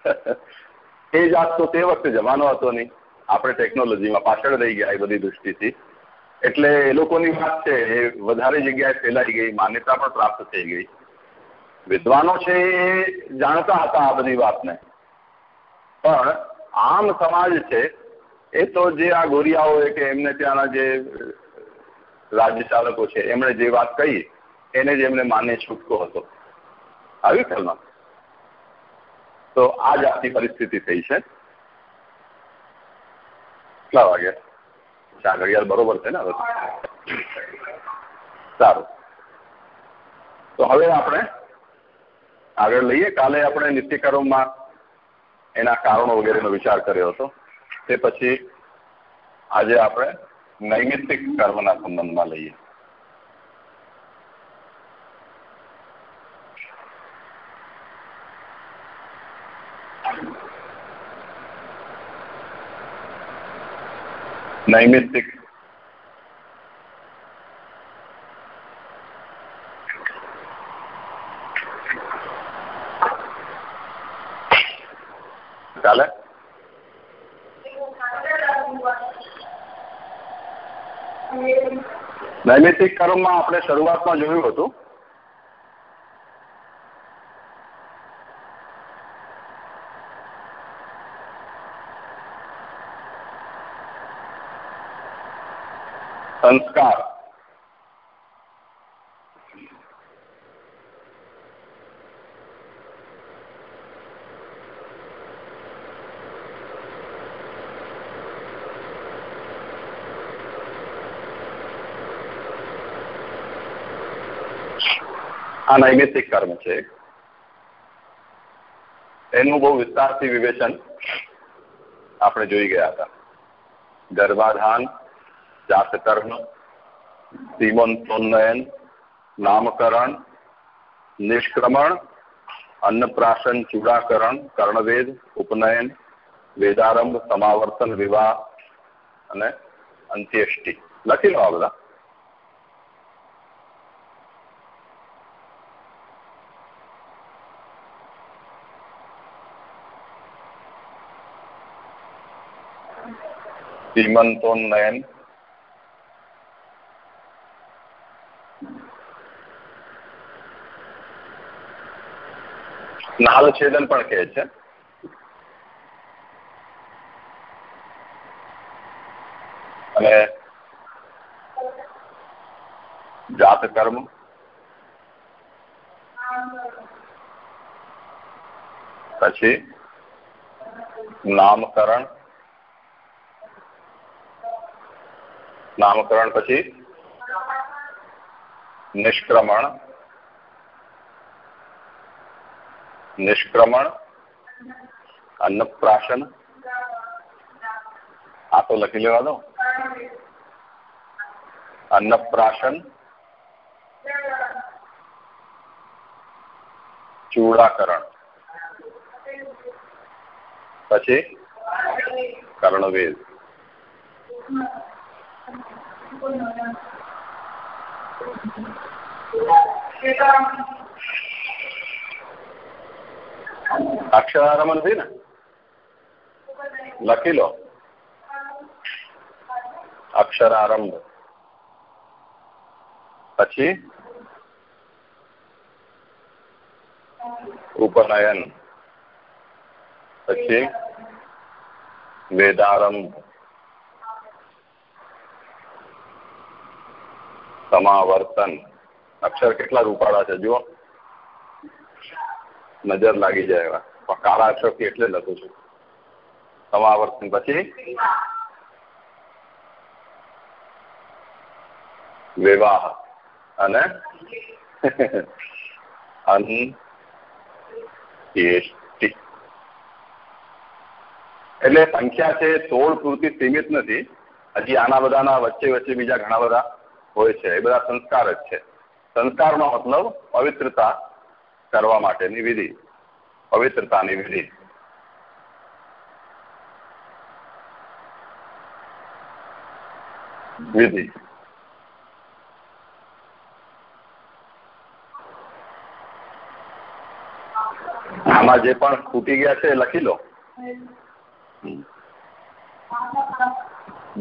એ જાત તો તે વખતે જમાનો હતો નહીં. આપણે ટેકનોલોજીમાં પાછળ રહી ગયા એ બધી દૃષ્ટિથી. એટલે એ લોકોની વાત છે, એ વધારે જગ્યાએ ફેલાઈ ગઈ, માન્યતા પણ પ્રાપ્ત થઈ ગઈ. વિદ્વાનો છે એ જાણતા હતા આ બધી વાતને. પણ આમ સમાજ છે, એ તો જે આ ગોરિયાઓ કે એમને ત્યાંના જે રાજ્ય ચાલકો છે, એમણે જે વાત કહી, એને જ એમને માન્ય છૂટકો હતો. આવી ખ્યાલમાં તો આ જાતની પરિસ્થિતિ થઈ છે. કેટલા વાગે ચાર ઘડિયાળ બરોબર છે ને સારું. તો હવે આપણે આગળ લઈએ. કાલે આપણે નિત્યકર્મમાં એના કારણો વગેરેનો વિચાર કર્યો હતો. તે પછી આજે આપણે નૈમિત્તિક કર્મના સંબંધમાં લઈએ. નૈમિત્તિક ચાલે નૈમિત્તિક કર્મમાં આપણે શરૂઆતમાં જોયું હતું. સંસ્કાર. આ નૈમિતિક કર્મ છે. એનું બહુ વિસ્તારથી વિવેચન આપણે જોઈ ગયા હતા. ગર્ભાધાન જાતકર્મ સીમંતોન્નયન નામકરણ નિષ્ક્રમણ અન્નપ્રાશન ચૂડાકરણ કર્ણવેદ ઉપનયન વેદારંભ સમાવર્તન વિવાહ અને અંત્યેષ્ટિ લખી લો આ બધા સીમંતોન્નયન નાલ છેદન પણ કહે છે. અને જાત કર્મ. પછી નામકરણ. નામકરણ પછી નિષ્ક્રમણ. નિષ્ક્રમણ અન્નપ્રાશન આ તો લખી લેવા દો. અન્નપ્રાશન ચૂડાકરણ. પછી કર્ણવેદ. અક્ષરારંભ નથી ને? લખી લો. અક્ષરારંભ. પછી? ઉપનયન. પછી? વેદારંભ. સમાવર્તન. અક્ષર કેટલા રૂપાળા છે? જુઓ. નજર લાગી જાય એવા પણ કાળા અક્ષરથી એટલે લખું છું. સમાવર્તન પછી? વિવાહ. અને? એટલે સંખ્યા છે સોળ પૂરતી સીમિત નથી. હજી આના બધાના વચ્ચે વચ્ચે બીજા ઘણા બધા હોય છે. એ બધા સંસ્કાર જ છે. સંસ્કારનો મતલબ પવિત્રતા કરવા માટેની વિધિ, પવિત્રતાની વિધિ. વિધિ. આમાં જે પણ ખૂટી ગયા છે લખી લો.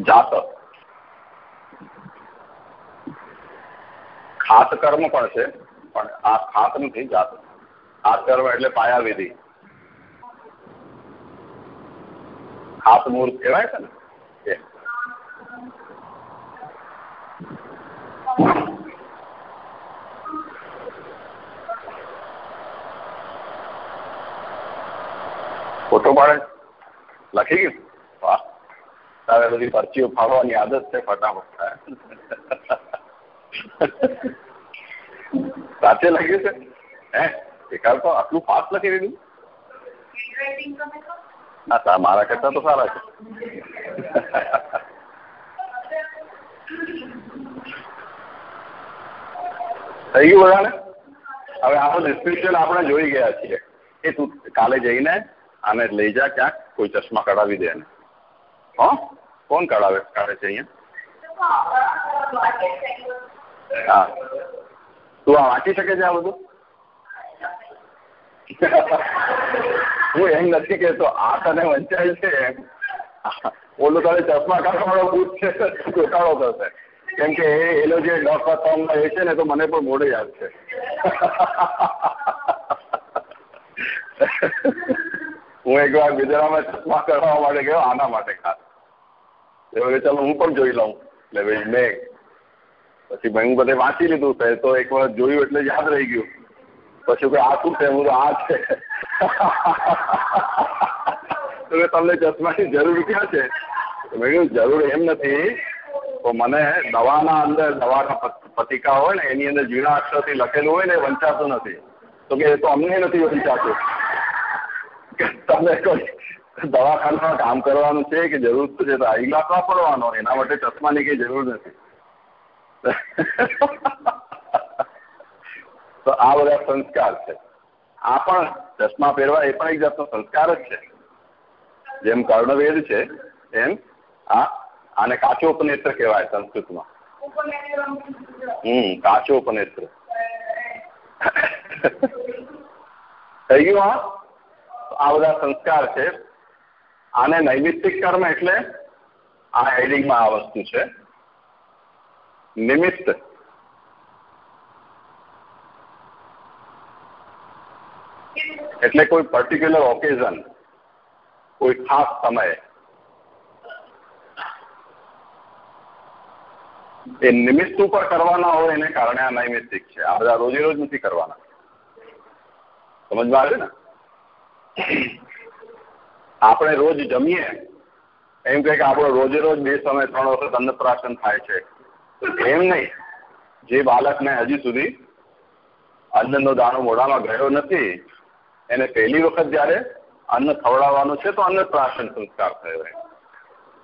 જાત. ખાસ કર્મ પણ છે. પણ આ ખાસ નથી જાત. ખાસ એટલે પાયા વિધિ ખાસ મુહૂર્ત કહેવાય છે ને? એ. ફોટો પાડે લખી ગયું? વાહ. તારે બધી પરચીઓ ફાડવાની આદત છે ફટાફટ. સાચે લાગ્યું છે? હે? એકાદ તો આટલું ફાસ્ટ લખી દીધું ના મારા કરતા તો સારા છે. થઈ ગયું બધાને? હવે આનું ડિસ્ક્રિપ્શન આપણે જોઈ ગયા છીએ. એ તું કાલે જઈને આને લઈ જા ક્યાંક, કોઈ ચશ્મા કઢાવી દે એને. હો? કોણ કઢાવે? કાઢે છે અહીંયા? હા. તું આ વાંચી શકે છે આ બધું? હું એમ નથી કેતો, આ તને વંચાય છે? ઓલું તારે ચશ્મા કાઢવાનો ભૂત છે? ગોટાળો થશે. કેમ કે એ, એનો જે ડોક્ટર એ છે ને, તો મને પણ મોડે યાદ છે. હું એક વાર ગુજરાતમાં ચશ્મા કરવા માટે ગયો, આના માટે ખાસ. એવું ચાલો હું પણ જોઈ લઉં. એટલે મેં પછી મેં હું બધે વાંચી લીધું છે તો એક વખત જોયું એટલે યાદ રહી ગયું. પછી કે આ શું છે? હું આ છે. તો તમને ચશ્માની જરૂર ક્યાં છે? મેં કહ્યું જરૂર એમ નથી. તો મને દવાના અંદર દવાના પતિકા હોય ને, એની અંદર ઝીણા અક્ષરથી લખેલું હોય ને વંચાતું નથી. તો કે, એ તો અમને નથી વંચાતું. કે તમે કોઈ દવાખાનામાં કામ કરવાનું છે કે જરૂર છે તો આઈગ્લાસ વાપરવાનો, એના માટે ચશ્માની કઈ જરૂર નથી. તો આ બધા સંસ્કાર છે. આ પણ ચશ્મા પહેરવા એ પણ એક જાતનો સંસ્કાર જ છે. જેમ કર્ણવેદ છે, એમ આ આને કાચો ઉપનેત્ર કહેવાય સંસ્કૃતમાં. હમ કાચો ઉપનેત્ર થઈ ગયું આ? આ બધા સંસ્કાર છે. આને નૈમિત્તિક કર્મ એટલે આ હેડિંગમાં આ વસ્તુ છે. નિમિત્ત એટલે કોઈ પર્ટિક્યુલર ઓકેઝન કોઈ ખાસ સમયે એ નિમિત્ત ઉપર કરવાના હોય એને કારણે આ નૈમિત્તિક છે. આ બધા રોજે રોજ નથી કરવાના. સમજમાં આવે ને? આપણે રોજ જમીએ, એમ કે આપણો રોજે રોજ બે સમય ત્રણ વખત અન્નપ્રાશન થાય છે. એમ નહીં. જે બાળકને હજી સુધી અન્નનો દાણો મોઢામાં ગયો નથી, એને પહેલી વખત જ્યારે અન્ન ખવડાવવાનું છે તો અન્ન પ્રાશન સંસ્કાર થયો એમ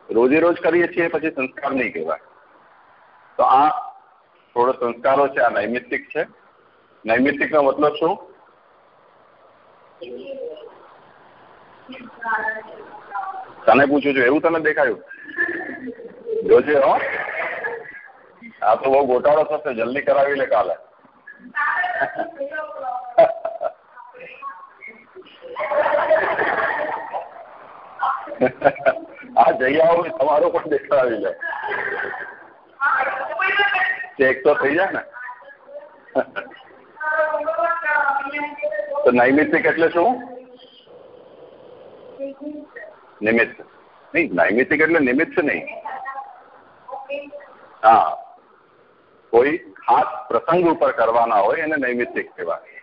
રોજે રોજ કરીએ છીએ પછી સંસ્કાર નહીં કહેવાય. તો આ થોડો સંસ્કારો છે, આ નૈમિત્તિક છે. નૈમિત્તિકનો મતલબ શું? તને પૂછું છું, એવું તને દેખાયું? જોજે હો. આ તો બહુ ગોટાળો થશે, જલ્દી કરાવી લે કાલે. હા જઈ આવો તમારો પણ દેખાડી લે. ચેક તો થઈ જાય ને. તો નૈમિત્તિક એટલે શું? નિમિત્ત. નહીં નૈમિત્તિક એટલે નિમિત્ત નહીં. હા. કોઈ ખાસ પ્રસંગ ઉપર કરવાના હોય એને નૈમિત્તિક કહેવાય.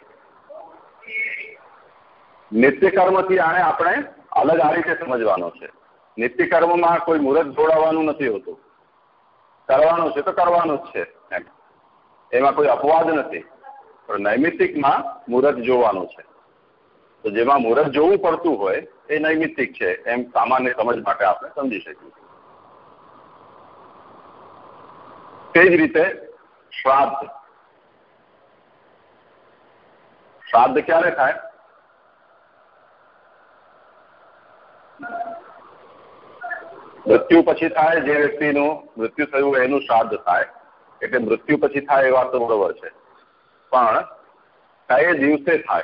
નિત્ય કર્મથી આને આપણે અલગ આ રીતે સમજવાનો છે. નિત્ય કર્મમાં કોઈ મુહૂર્ત જોડાવાનું નથી હોતું. કરવાનું છે તો કરવાનું જ છે એમ. એમાં કોઈ અપવાદ નથી. પણ નૈમિત્તિકમાં મુહૂર્ત જોવાનું છે. તો જેમાં મુહૂર્ત જોવું પડતું હોય એ નૈમિત્તિક છે એમ સામાન્ય સમજ માટે આપણે સમજી શકીએ. તે જ રીતે શ્રાદ્ધ. શ્રાદ્ધ ક્યારે થાય? મૃત્યુ પછી થાય જે વ્યક્તિનું મૃત્યુ થયું એનું શ્રાદ્ધ થાય. એટલે મૃત્યુ પછી થાય એ વાત તો બરોબર છે. પણ કઈ દિવસે થાય?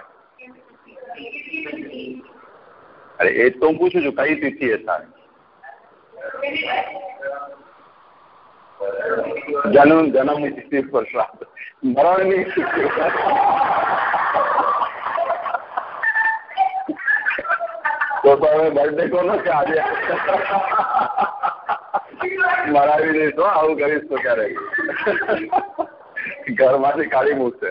અરે એ તો હું પૂછું છું, કઈ તિથિ એ થાય? જન્મ જન્મની તિથિ પર શ્રાદ્ધ મરણની તો તો હવે બર્થડે કોનો છે આજે મરાવી દઈશ આવું કરીશ તો ક્યારેક ઘરમાંથી કાઢી મૂકશે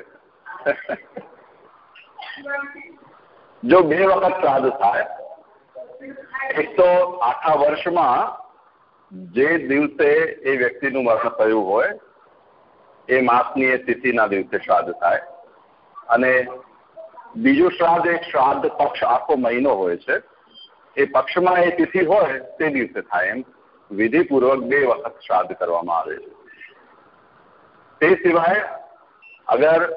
જો બે વખત શ્રાદ્ધ થાય એક તો આખા વર્ષમાં જે દિવસે એ વ્યક્તિનું મરણ થયું હોય, એ માસની એ તિથિના દિવસે શ્રાદ્ધ થાય. અને બીજું શ્રાદ્ધ, એક શ્રાદ્ધ પક્ષ આખો મહિનો હોય છે. એ પક્ષમાં એ તિથિ હોય, તે દિવસે થાય એમ. વિધિપૂર્વક બે વખત શ્રાદ્ધ કરવામાં આવે છે. તે સિવાય અગર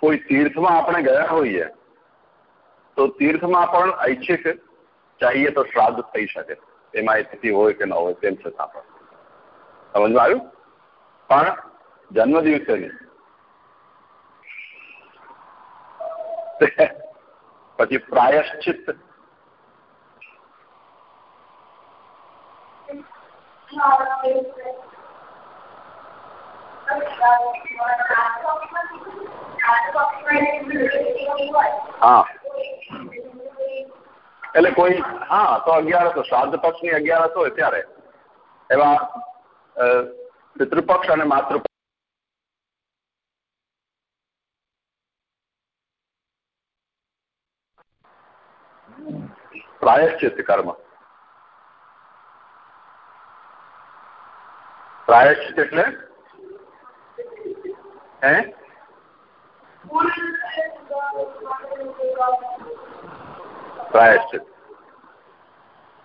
કોઈ તીર્થમાં આપણે ગયા હોઈએ, તો તીર્થમાં પણ ઐચ્છિક ચાહીએ તો શ્રાદ્ધ થઈ શકે. એ તિથિ હોય કે ન હોય તેમ છતાં પણ. સમજમાં આવ્યું? પણ જન્મ દિવસે પછી પ્રાયશ્ચિત હા. એટલે કોઈ, હા, તો અગિયારસ શ્રાદ્ધ પક્ષની અગિયારસ હોય ત્યારે એમાં પિતૃપક્ષ અને માતૃપક્ષ પ્રાયશ્ચિત કર્મ. પ્રાયશ્ચિત એટલે? હે? પ્રાયશ્ચિત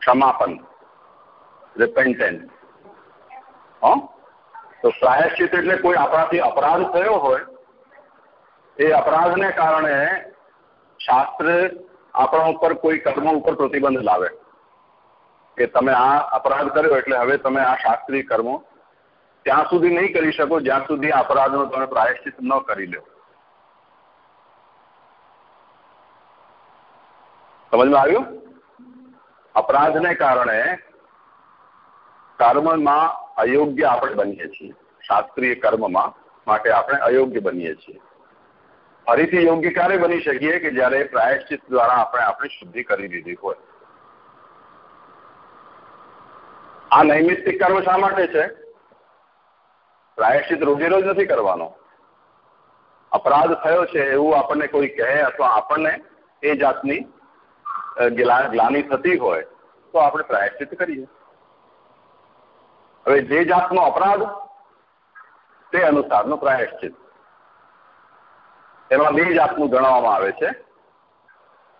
ક્ષમાપન રિપેન્ટન્સ હં તો પ્રાયશ્ચિત એટલે કોઈ આપણાથી અપરાધ થયો હોય, એ અપરાધને કારણે શાસ્ત્ર આપણા ઉપર કોઈ કર્મ ઉપર પ્રતિબંધ લાવે. કે તમે આ અપરાધ કર્યો એટલે હવે તમે આ શાસ્ત્રીય કર્મો ત્યાં સુધી નહીં કરી શકો, જ્યાં સુધી અપરાધનો તમે પ્રાયશ્ચિત ન કરી લો. સમજમાં આવ્યું? અપરાધને કારણે કર્મમાં અયોગ્ય આપણે બનીએ છીએ. શાસ્ત્રીય કર્મમાં માટે આપણે અયોગ્ય બનીએ છીએ. ફરીથી યોગ્ય ક્યારે બની શકીએ કે જ્યારે પ્રાયશ્ચિત દ્વારા આપણે આપણી શુદ્ધિ કરી દીધી હોય? આ નૈમિત્તિક કર્મ શા માટે છે? પ્રાયશ્ચિત રોજે રોજ નથી કરવાનો. અપરાધ થયો છે એવું આપણને કોઈ કહે અથવા આપણને એ જાતની ગ્લાની થતી હોય, તો આપણે પ્રાયશ્ચિત કરીએ. હવે જે જાતનો અપરાધ, તે અનુસારનો પ્રાયશ્ચિત. એમાં બે જાતનું ગણવામાં આવે છે.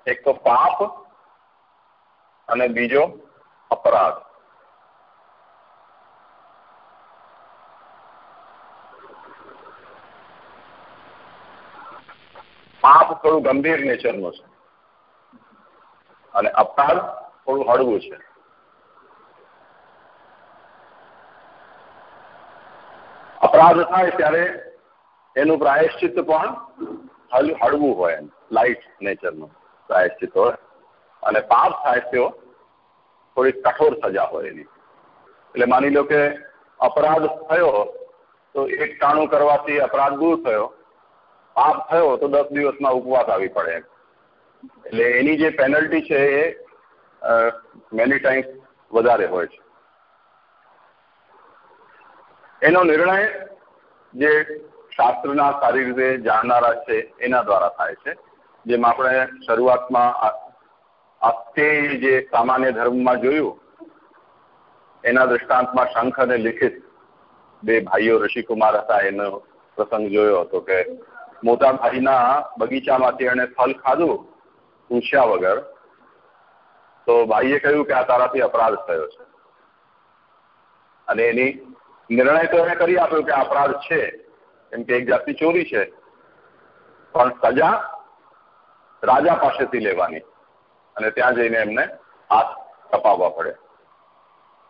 એક તો પાપ અને બીજો અપરાધ. પાપ થોડું ગંભીર નેચરનું છે. અને અપરાધ થોડું હળવું છે. અપરાધ થાય ત્યારે એનું પ્રાયશ્ચિત પણ હળવું હોય એમ. લાઇટ નેચરનું પ્રાયશ્ચિત હોય. અને પાપ થાય તેઓ થોડી કઠોર સજા હોય એની. એટલે માની લો કે અપરાધ થયો તો એક ટાણું કરવાથી અપરાધ દૂર થયો. પાપ થયો તો દસ દિવસમાં ઉપવાસ આવી પડે એટલે એની જે પેનલ્ટી છે એ મેની ટાઈમ્સ વધારે હોય છે. એનો નિર્ણય જે શાસ્ત્રના સારી રીતે જાણનારા છે, એના દ્વારા થાય છે. જેમ આપણે શરૂઆતમાં અત્યય જે સામાન્ય ધર્મમાં જોયું, એના દૃષ્ટાંતમાં શંખ અને લિખિત બે ભાઈઓ ઋષિકુમાર હતા, એનો પ્રસંગ જોયો હતો કે મોટા ભાઈના બગીચામાંથી એણે ફલ ખાધું પૂછ્યા વગર, તો ભાઈએ કહ્યું કે આ તારાથી અપરાધ થયો છે. અને એની નિર્ણય તો એને કરી આપ્યો કે અપરાધ છે, કેમ કે એક જાતની ચોરી છે. પણ સજા રાજા પાસેથી લેવાની અને ત્યાં જઈને એમને હાથ કપાવવા પડે.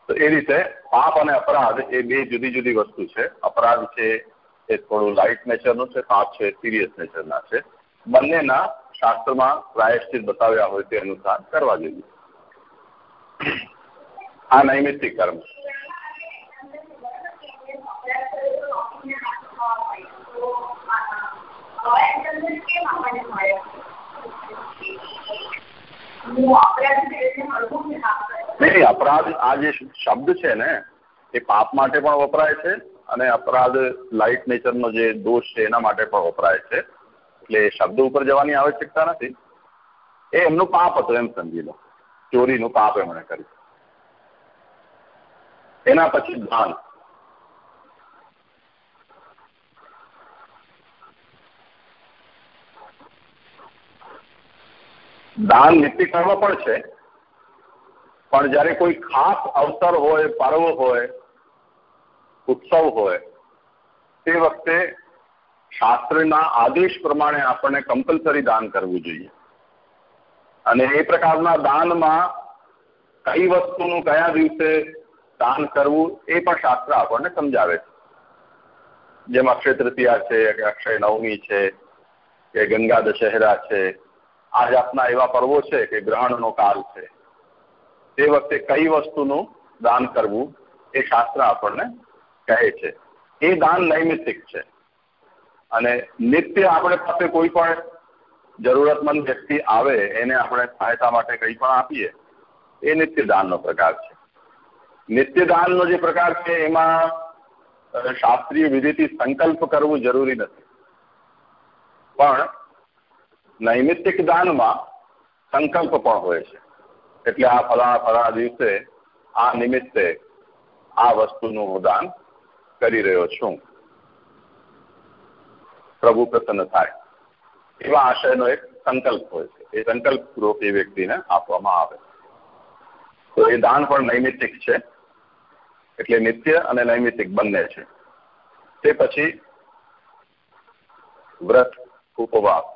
તો એ રીતે પાપ અને અપરાધ એ બે જુદી જુદી વસ્તુ છે. અપરાધ છે એ થોડું લાઇટ નેચરનું છે, પાપ છે સિરિયસ નેચરના છે. બંનેના શાસ્ત્રમાં પ્રાયશ્ચિત બતાવ્યા હોય તે અનુસાર કરવા જોઈએ. આ નૈમિત્તિક કર્મ. નહીં અપરાધ આ જે શબ્દ છે ને, એ પાપ માટે પણ વપરાય છે અને અપરાધ લાઇટ નેચરનો જે દોષ છે એના માટે પણ વપરાય છે. એટલે શબ્દ ઉપર જવાની આવશ્યકતા નથી. એ એમનું પાપ હતું, એમ સમજી લો. ચોરીનું પાપ એમણે કર્યું. એના પછી દાન દાન નિત્ય કર્મ પણ છે, પણ જ્યારે કોઈ ખાસ અવસર હોય, પર્વ હોય, ઉત્સવ હોય, તે વખતે શાસ્ત્રના આદેશ પ્રમાણે આપણને કમ્પલસરી દાન કરવું જોઈએ. અને એ પ્રકારના દાનમાં કઈ વસ્તુનું કયા દિવસે દાન કરવું એ પણ શાસ્ત્ર આપણને સમજાવે છે. જેમ અક્ષય તૃતીયા છે, કે અક્ષય નવમી છે, કે ગંગા દશહેરા છે, આ જાતના એવા પર્વો છે કે ગ્રહણનો કાલ છે. તે વખતે કઈ વસ્તુનું દાન કરવું એ શાસ્ત્ર આપણને કહે છે. એ દાન નૈમિતિક છે. અને નિત્ય આપણે પાસે કોઈ પણ જરૂરતમંદ વ્યક્તિ આવે, એને આપણે સહાયતા માટે કંઈ પણ આપીએ, એ નિત્ય દાનનો પ્રકાર છે. નિત્યદાનનો જે પ્રકાર છે, એમાં શાસ્ત્રીય વિધિથી સંકલ્પ કરવું જરૂરી નથી. પણ નૈમિત્તિક દાનમાં સંકલ્પ પણ હોય છે. એટલે આ ફલાણા ફલાણા દિવસે આ નિમિત્તે આ વસ્તુનું હું દાન કરી રહ્યો છું. પ્રભુ પ્રસન્ન થાય. એવા આશયનો એક સંકલ્પ હોય છે. એ સંકલ્પ પૂર્વક એ વ્યક્તિને આપવામાં આવે તો એ દાન પણ નૈમિત્તિક છે. એટલે નિત્ય અને નૈમિત્તિક બંને છે. તે પછી વ્રત, ઉપવાસ.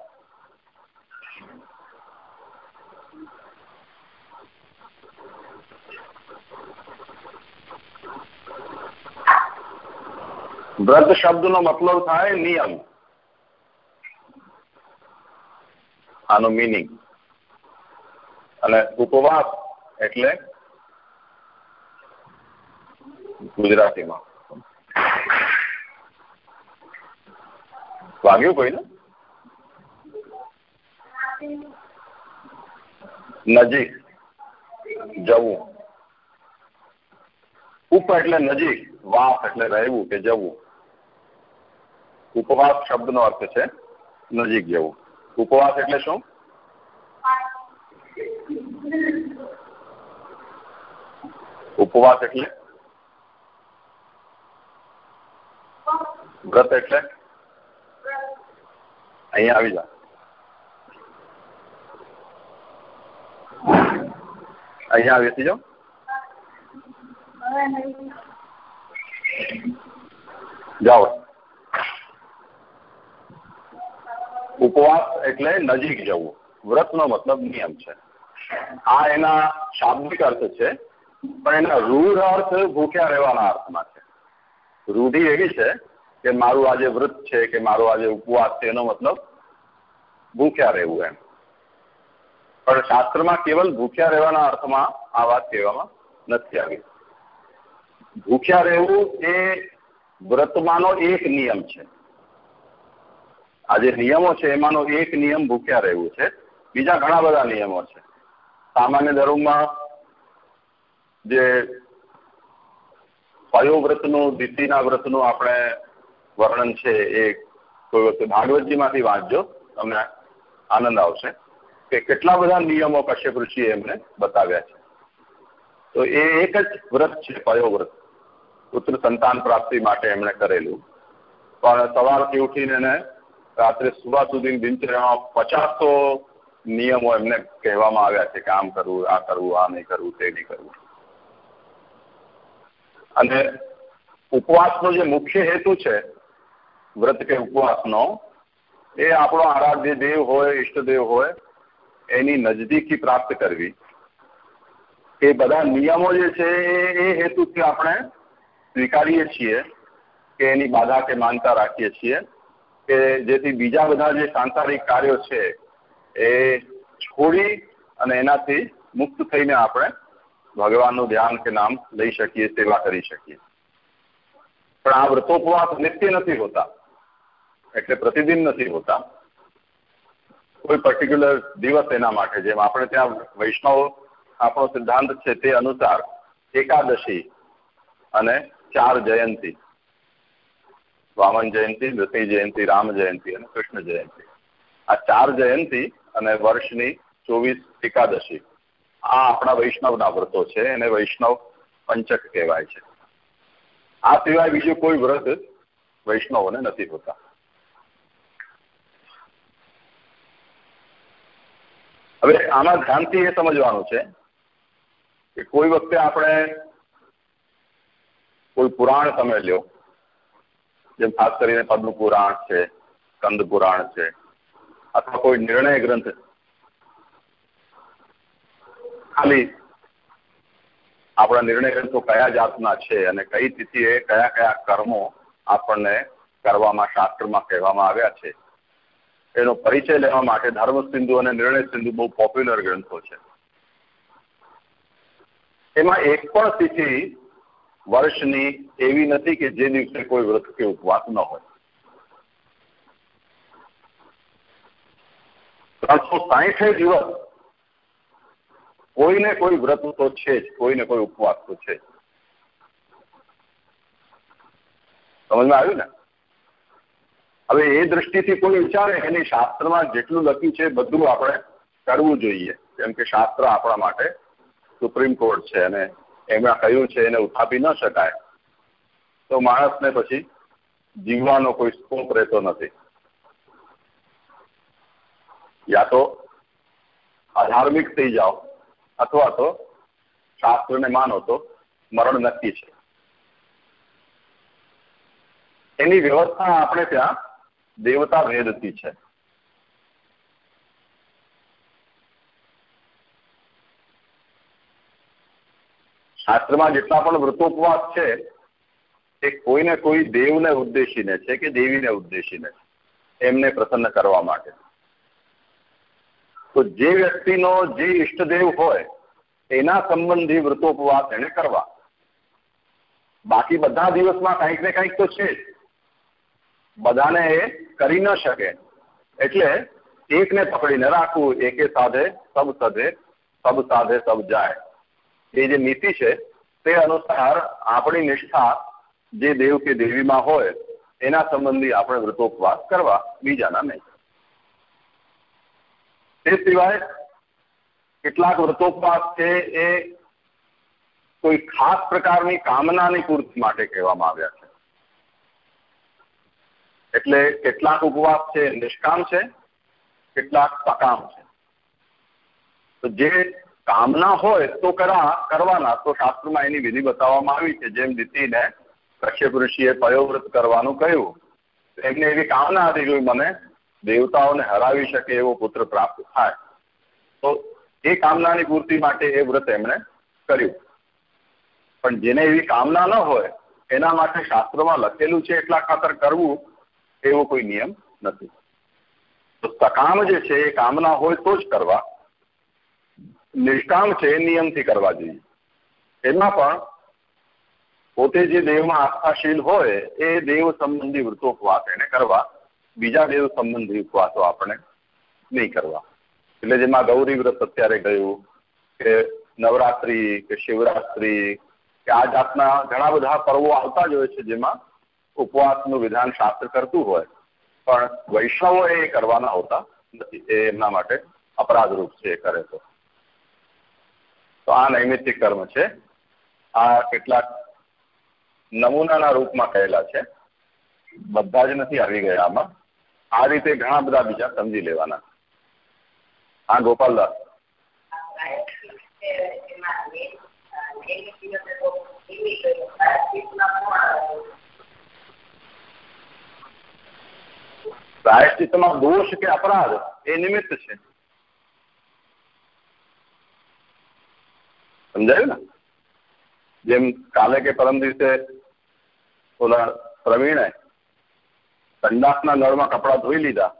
વ્રત શબ્દનો મતલબ થાય નિયમ. આનો મિનિંગ અને ઉપવાસ એટલે ગુજરાતીમાં. વાગ્યું કોઈને? નજીક જવું. ઉપ એટલે નજીક, વાસ એટલે રહેવું કે જવું. ઉપવાસ શબ્દનો અર્થ છે નજીક જવું. ઉપવાસ એટલે શું? ઉપવાસ એટલે? વ્રત એટલે? અહીંયા આવી જા. અહીંયા બેસી જાઓ જાઓ. ઉપવાસ એટલે નજીક જવું. વ્રતનો મતલબ નિયમ છે. આ એના શાબ્દિક અર્થ છે, પણ એના રૂઢ અર્થ ભૂખ્યા રહેવાના અર્થમાં છે. રૂઢિ એવી છે કે મારું આજે વ્રત છે કે મારો આજે ઉપવાસ છે, એનો મતલબ ભૂખ્યા રહેવું એમ. પણ શાસ્ત્રમાં કેવલ ભૂખ્યા રહેવાના અર્થમાં આ વાત કહેવામાં નથી આવી. ભૂખ્યા રહેવું એ વ્રતમાંનો એક નિયમ છે. આ જે નિયમો છે, એમાંનો એક નિયમ ભૂખ્યા રહેવું છે. બીજા ઘણા બધા નિયમો છે. સામાન્ય ધર્મમાં જે પયોવ્રતનું દીતિના વ્રતનું આપણે વર્ણન છે, એ કોઈ વખતે ભાગવતજીમાંથી વાંચજો, તમને આનંદ આવશે કે કેટલા બધા નિયમો કશ્યપ ઋષિએ એમને બતાવ્યા છે. તો એ એક જ વ્રત છે પયોવ્રત પુત્ર સંતાન પ્રાપ્તિ માટે એમણે કરેલું. પણ સવારથી ઉઠીને એને રાત્રે સુવા સુધી દિનચર્યામાં પચાસો નિયમો એમને કહેવામાં આવ્યા છે કે આમ કરવું, આ કરવું, આ નહીં કરવું, તે નહીં કરવું. અને ઉપવાસનો જે મુખ્ય હેતુ છે, વ્રત કે ઉપવાસનો, એ આપણો આરાધ્ય દેવ હોય, ઈષ્ટદેવ હોય, એની નજદીકી પ્રાપ્ત કરવી. એ બધા નિયમો જે છે, એ હેતુથી આપણે સ્વીકારીએ છીએ કે એની બાધા કે માનતા રાખીએ છીએ. કે જેથી બીજા બધા જે સાંસારિક કાર્યો છે, એ છોડી અને એનાથી મુક્ત થઈને આપણે ભગવાનનું ધ્યાન કે નામ લઈ શકીએ, સેવા કરી શકીએ. પણ આ વ્રતોપવાસ નિત્ય નથી હોતા. એટલે પ્રતિદિન નથી હોતા. કોઈ પર્ટિક્યુલર દિવસ એના માટે. જેમ આપણે ત્યાં વૈષ્ણવ આપણો સિદ્ધાંત છે તે અનુસાર એકાદશી અને ચાર જયંતી. વામન જયંતી નૃતિ જયંતી, રામ જયંતી અને કૃષ્ણ જયંતી. આ ચાર જયંતી અને વર્ષની ચોવીસ એકાદશી. આ આપણા વૈષ્ણવના વ્રતો છે, એને વૈષ્ણવ પંચક કહેવાય છે. આ સિવાય બીજું કોઈ વ્રત વૈષ્ણવોને નથી હોતા. હવે આમાં ધ્યાનથી એ સમજવાનું છે કે કોઈ વખતે આપણે કોઈ પુરાણ તમે લ્યો જેમ ખાસ કરીને પદ્મ પુરાણ છે, સ્કંદ પુરાણ છે, અથવા કોઈ નિર્ણય ગ્રંથ ખાલી આપણા નિર્ણય ગ્રંથો કયા જાતના છે અને કઈ તિથિએ કયા કયા કર્મો આપણને કરવામાં, શાસ્ત્રમાં કહેવામાં આવ્યા છે, એનો પરિચય લેવા માટે ધર્મ સિંધુ અને નિર્ણય સિંધુ બહુ પોપ્યુલર ગ્રંથો છે. એમાં એક પણ તિથિ વર્ષની એવી નથી કે જે દિવસે કોઈ વ્રત કે ઉપવાસ ન હોય. ત્રણસો સાહીઠે દિવસ કોઈને કોઈ વ્રત તો છે જ, કોઈને કોઈ ઉપવાસ તો છે સમજમાં આવ્યું ને? હવે એ દ્રષ્ટિથી કોઈ વિચારે એની શાસ્ત્રમાં જેટલું લખ્યું છે બધું આપણે કરવું જોઈએ. કેમ કે શાસ્ત્ર આપણા માટે સુપ્રીમ કોર્ટ છે અને એમાં કહ્યું છે એને ઉથાપી ન શકાય. તો માણસને પછી જીવવાનો કોઈ સ્કોપ રહેતો નથી. યા તો અધાર્મિક થઈ જાઓ અથવા તો શાસ્ત્રને માનો તો મરણ નક્કી છે. એની વ્યવસ્થા આપણે ત્યાં દેવતા ભેદથી છે. શાસ્ત્રમાં જેટલા પણ વ્રતોપવાસ છે, એ કોઈને કોઈ દેવને ઉદ્દેશીને છે કે દેવીને ઉદ્દેશીને એમને પ્રસન્ન કરવા માટે. તો જે વ્યક્તિનો જે ઈષ્ટદેવ હોય, એના સંબંધી વ્રતોપવાસ એને કરવા. બાકી બધા દિવસમાં કંઈક ને કંઈક તો છે જ. બધાને એ કરી ન શકે. એટલે એકને પકડીને રાખવું, એકે સાધે સબ સધે, સબ સાધે સબ જાય. એ જે નીતિ છે, તે અનુસાર આપણી નિષ્ઠા જે દેવ કે દેવીમાં હોય, એના સંબંધી આપણે વ્રતોપવાસ કરવા બીજાના નહીં. તે સિવાય કેટલાક વ્રતોપવાસ છે, એ કોઈ ખાસ પ્રકારની કામનાની પૂર્તિ માટે કહેવામાં આવ્યા છે. એટલે કેટલાક ઉપવાસ છે, નિષ્કામ છે, કેટલાક સકામ છે. તો જે કામના હોય તો કરા, કરવાના. તો શાસ્ત્રમાં એની વિધિ બતાવવામાં આવી છે. જેમ દીતિને કશ્યપ ઋષિએ પયોવ્રત કરવાનું કહ્યું. એમને એવી કામના હતી કે મને દેવતાઓને હરાવી શકે એવો પુત્ર પ્રાપ્ત થાય. તો એ કામનાની પૂર્તિ માટે એ વ્રત એમણે કર્યું. પણ જેને એવી કામના ન હોય, એના માટે શાસ્ત્રમાં લખેલું છે, એટલા ખાતર કરવું એવો કોઈ નિયમ નથી. તો સકામ જે છે, એ કામના હોય તો જ કરવા. નિષ્કામ છે એ નિયમથી કરવા જોઈએ. એમાં પણ પોતે જે દેવમાં આસ્થાશીલ હોય એ દેવ સંબંધી વ્રતોપવાસ એને કરવા, બીજા દેવ સંબંધી ઉપવાસો આપણે નહીં કરવા. એટલે જેમાં ગૌરી વ્રત અત્યારે ગયું, કે નવરાત્રી, કે શિવરાત્રી, કે આ જાતના ઘણા બધા પર્વો આવતા જ હોય છે જેમાં ઉપવાસનું વિધાન શાસ્ત્ર કરતું હોય, પણ વૈષ્ણવો એ કરવાના હોતા નથી. એ એમના માટે અપરાધરૂપ છે એ કરે તો. આ નૈમિત્તિક કર્મ છે. આ કેટલાક નમૂનાના રૂપમાં કહેલા છે. બધા જ નથી આવી ગયા આમાં. આ રીતે ઘણા બધા બીજા સમજી લેવાના. હા, ગોપાલદાસ. પ્રાયશ્ચિતમાં દોષ કે અપરાધ એ નિમિત્ત છે. સમજાયું ને? જેમ કાલે કે પરમ દિવસે ઓલા પ્રવીણે સંડાસના નળમાં કપડા ધોઈ લીધા.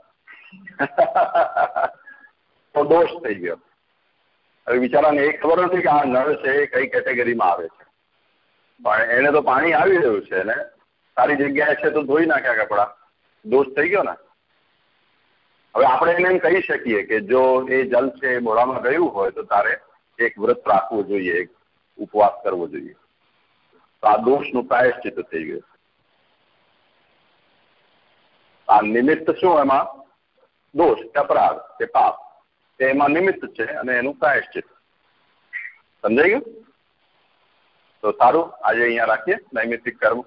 તો દોષ થઈ ગયો. હવે બિચારાને એ ખબર નથી કે આ નળ છે એ કઈ કેટેગરીમાં આવે છે. પણ એને તો પાણી આવી રહ્યું છે ને? સારી જગ્યાએ છે તો ધોઈ નાખ્યા કપડા. દોષ થઈ ગયો ને? હવે આપણે એને એમ કહી શકીએ કે જો એ જલ છે એ મોડામાં ગયું હોય તો તારે એક વ્રત રાખવું જોઈએ એક ઉપવાસ કરવો જોઈએ તો આ દોષનું પ્રાયશ્ચિત થઈ ગયું આ નિમિત્ત શું એમાં દોષ અપરાધ કે પાપ એ એમાં નિમિત્ત છે અને એનું પ્રાયશ્ચિત સમજાઈ ગયું તો સારું આજે અહીંયા રાખીએ, નૈમિત્તિક કર્મ.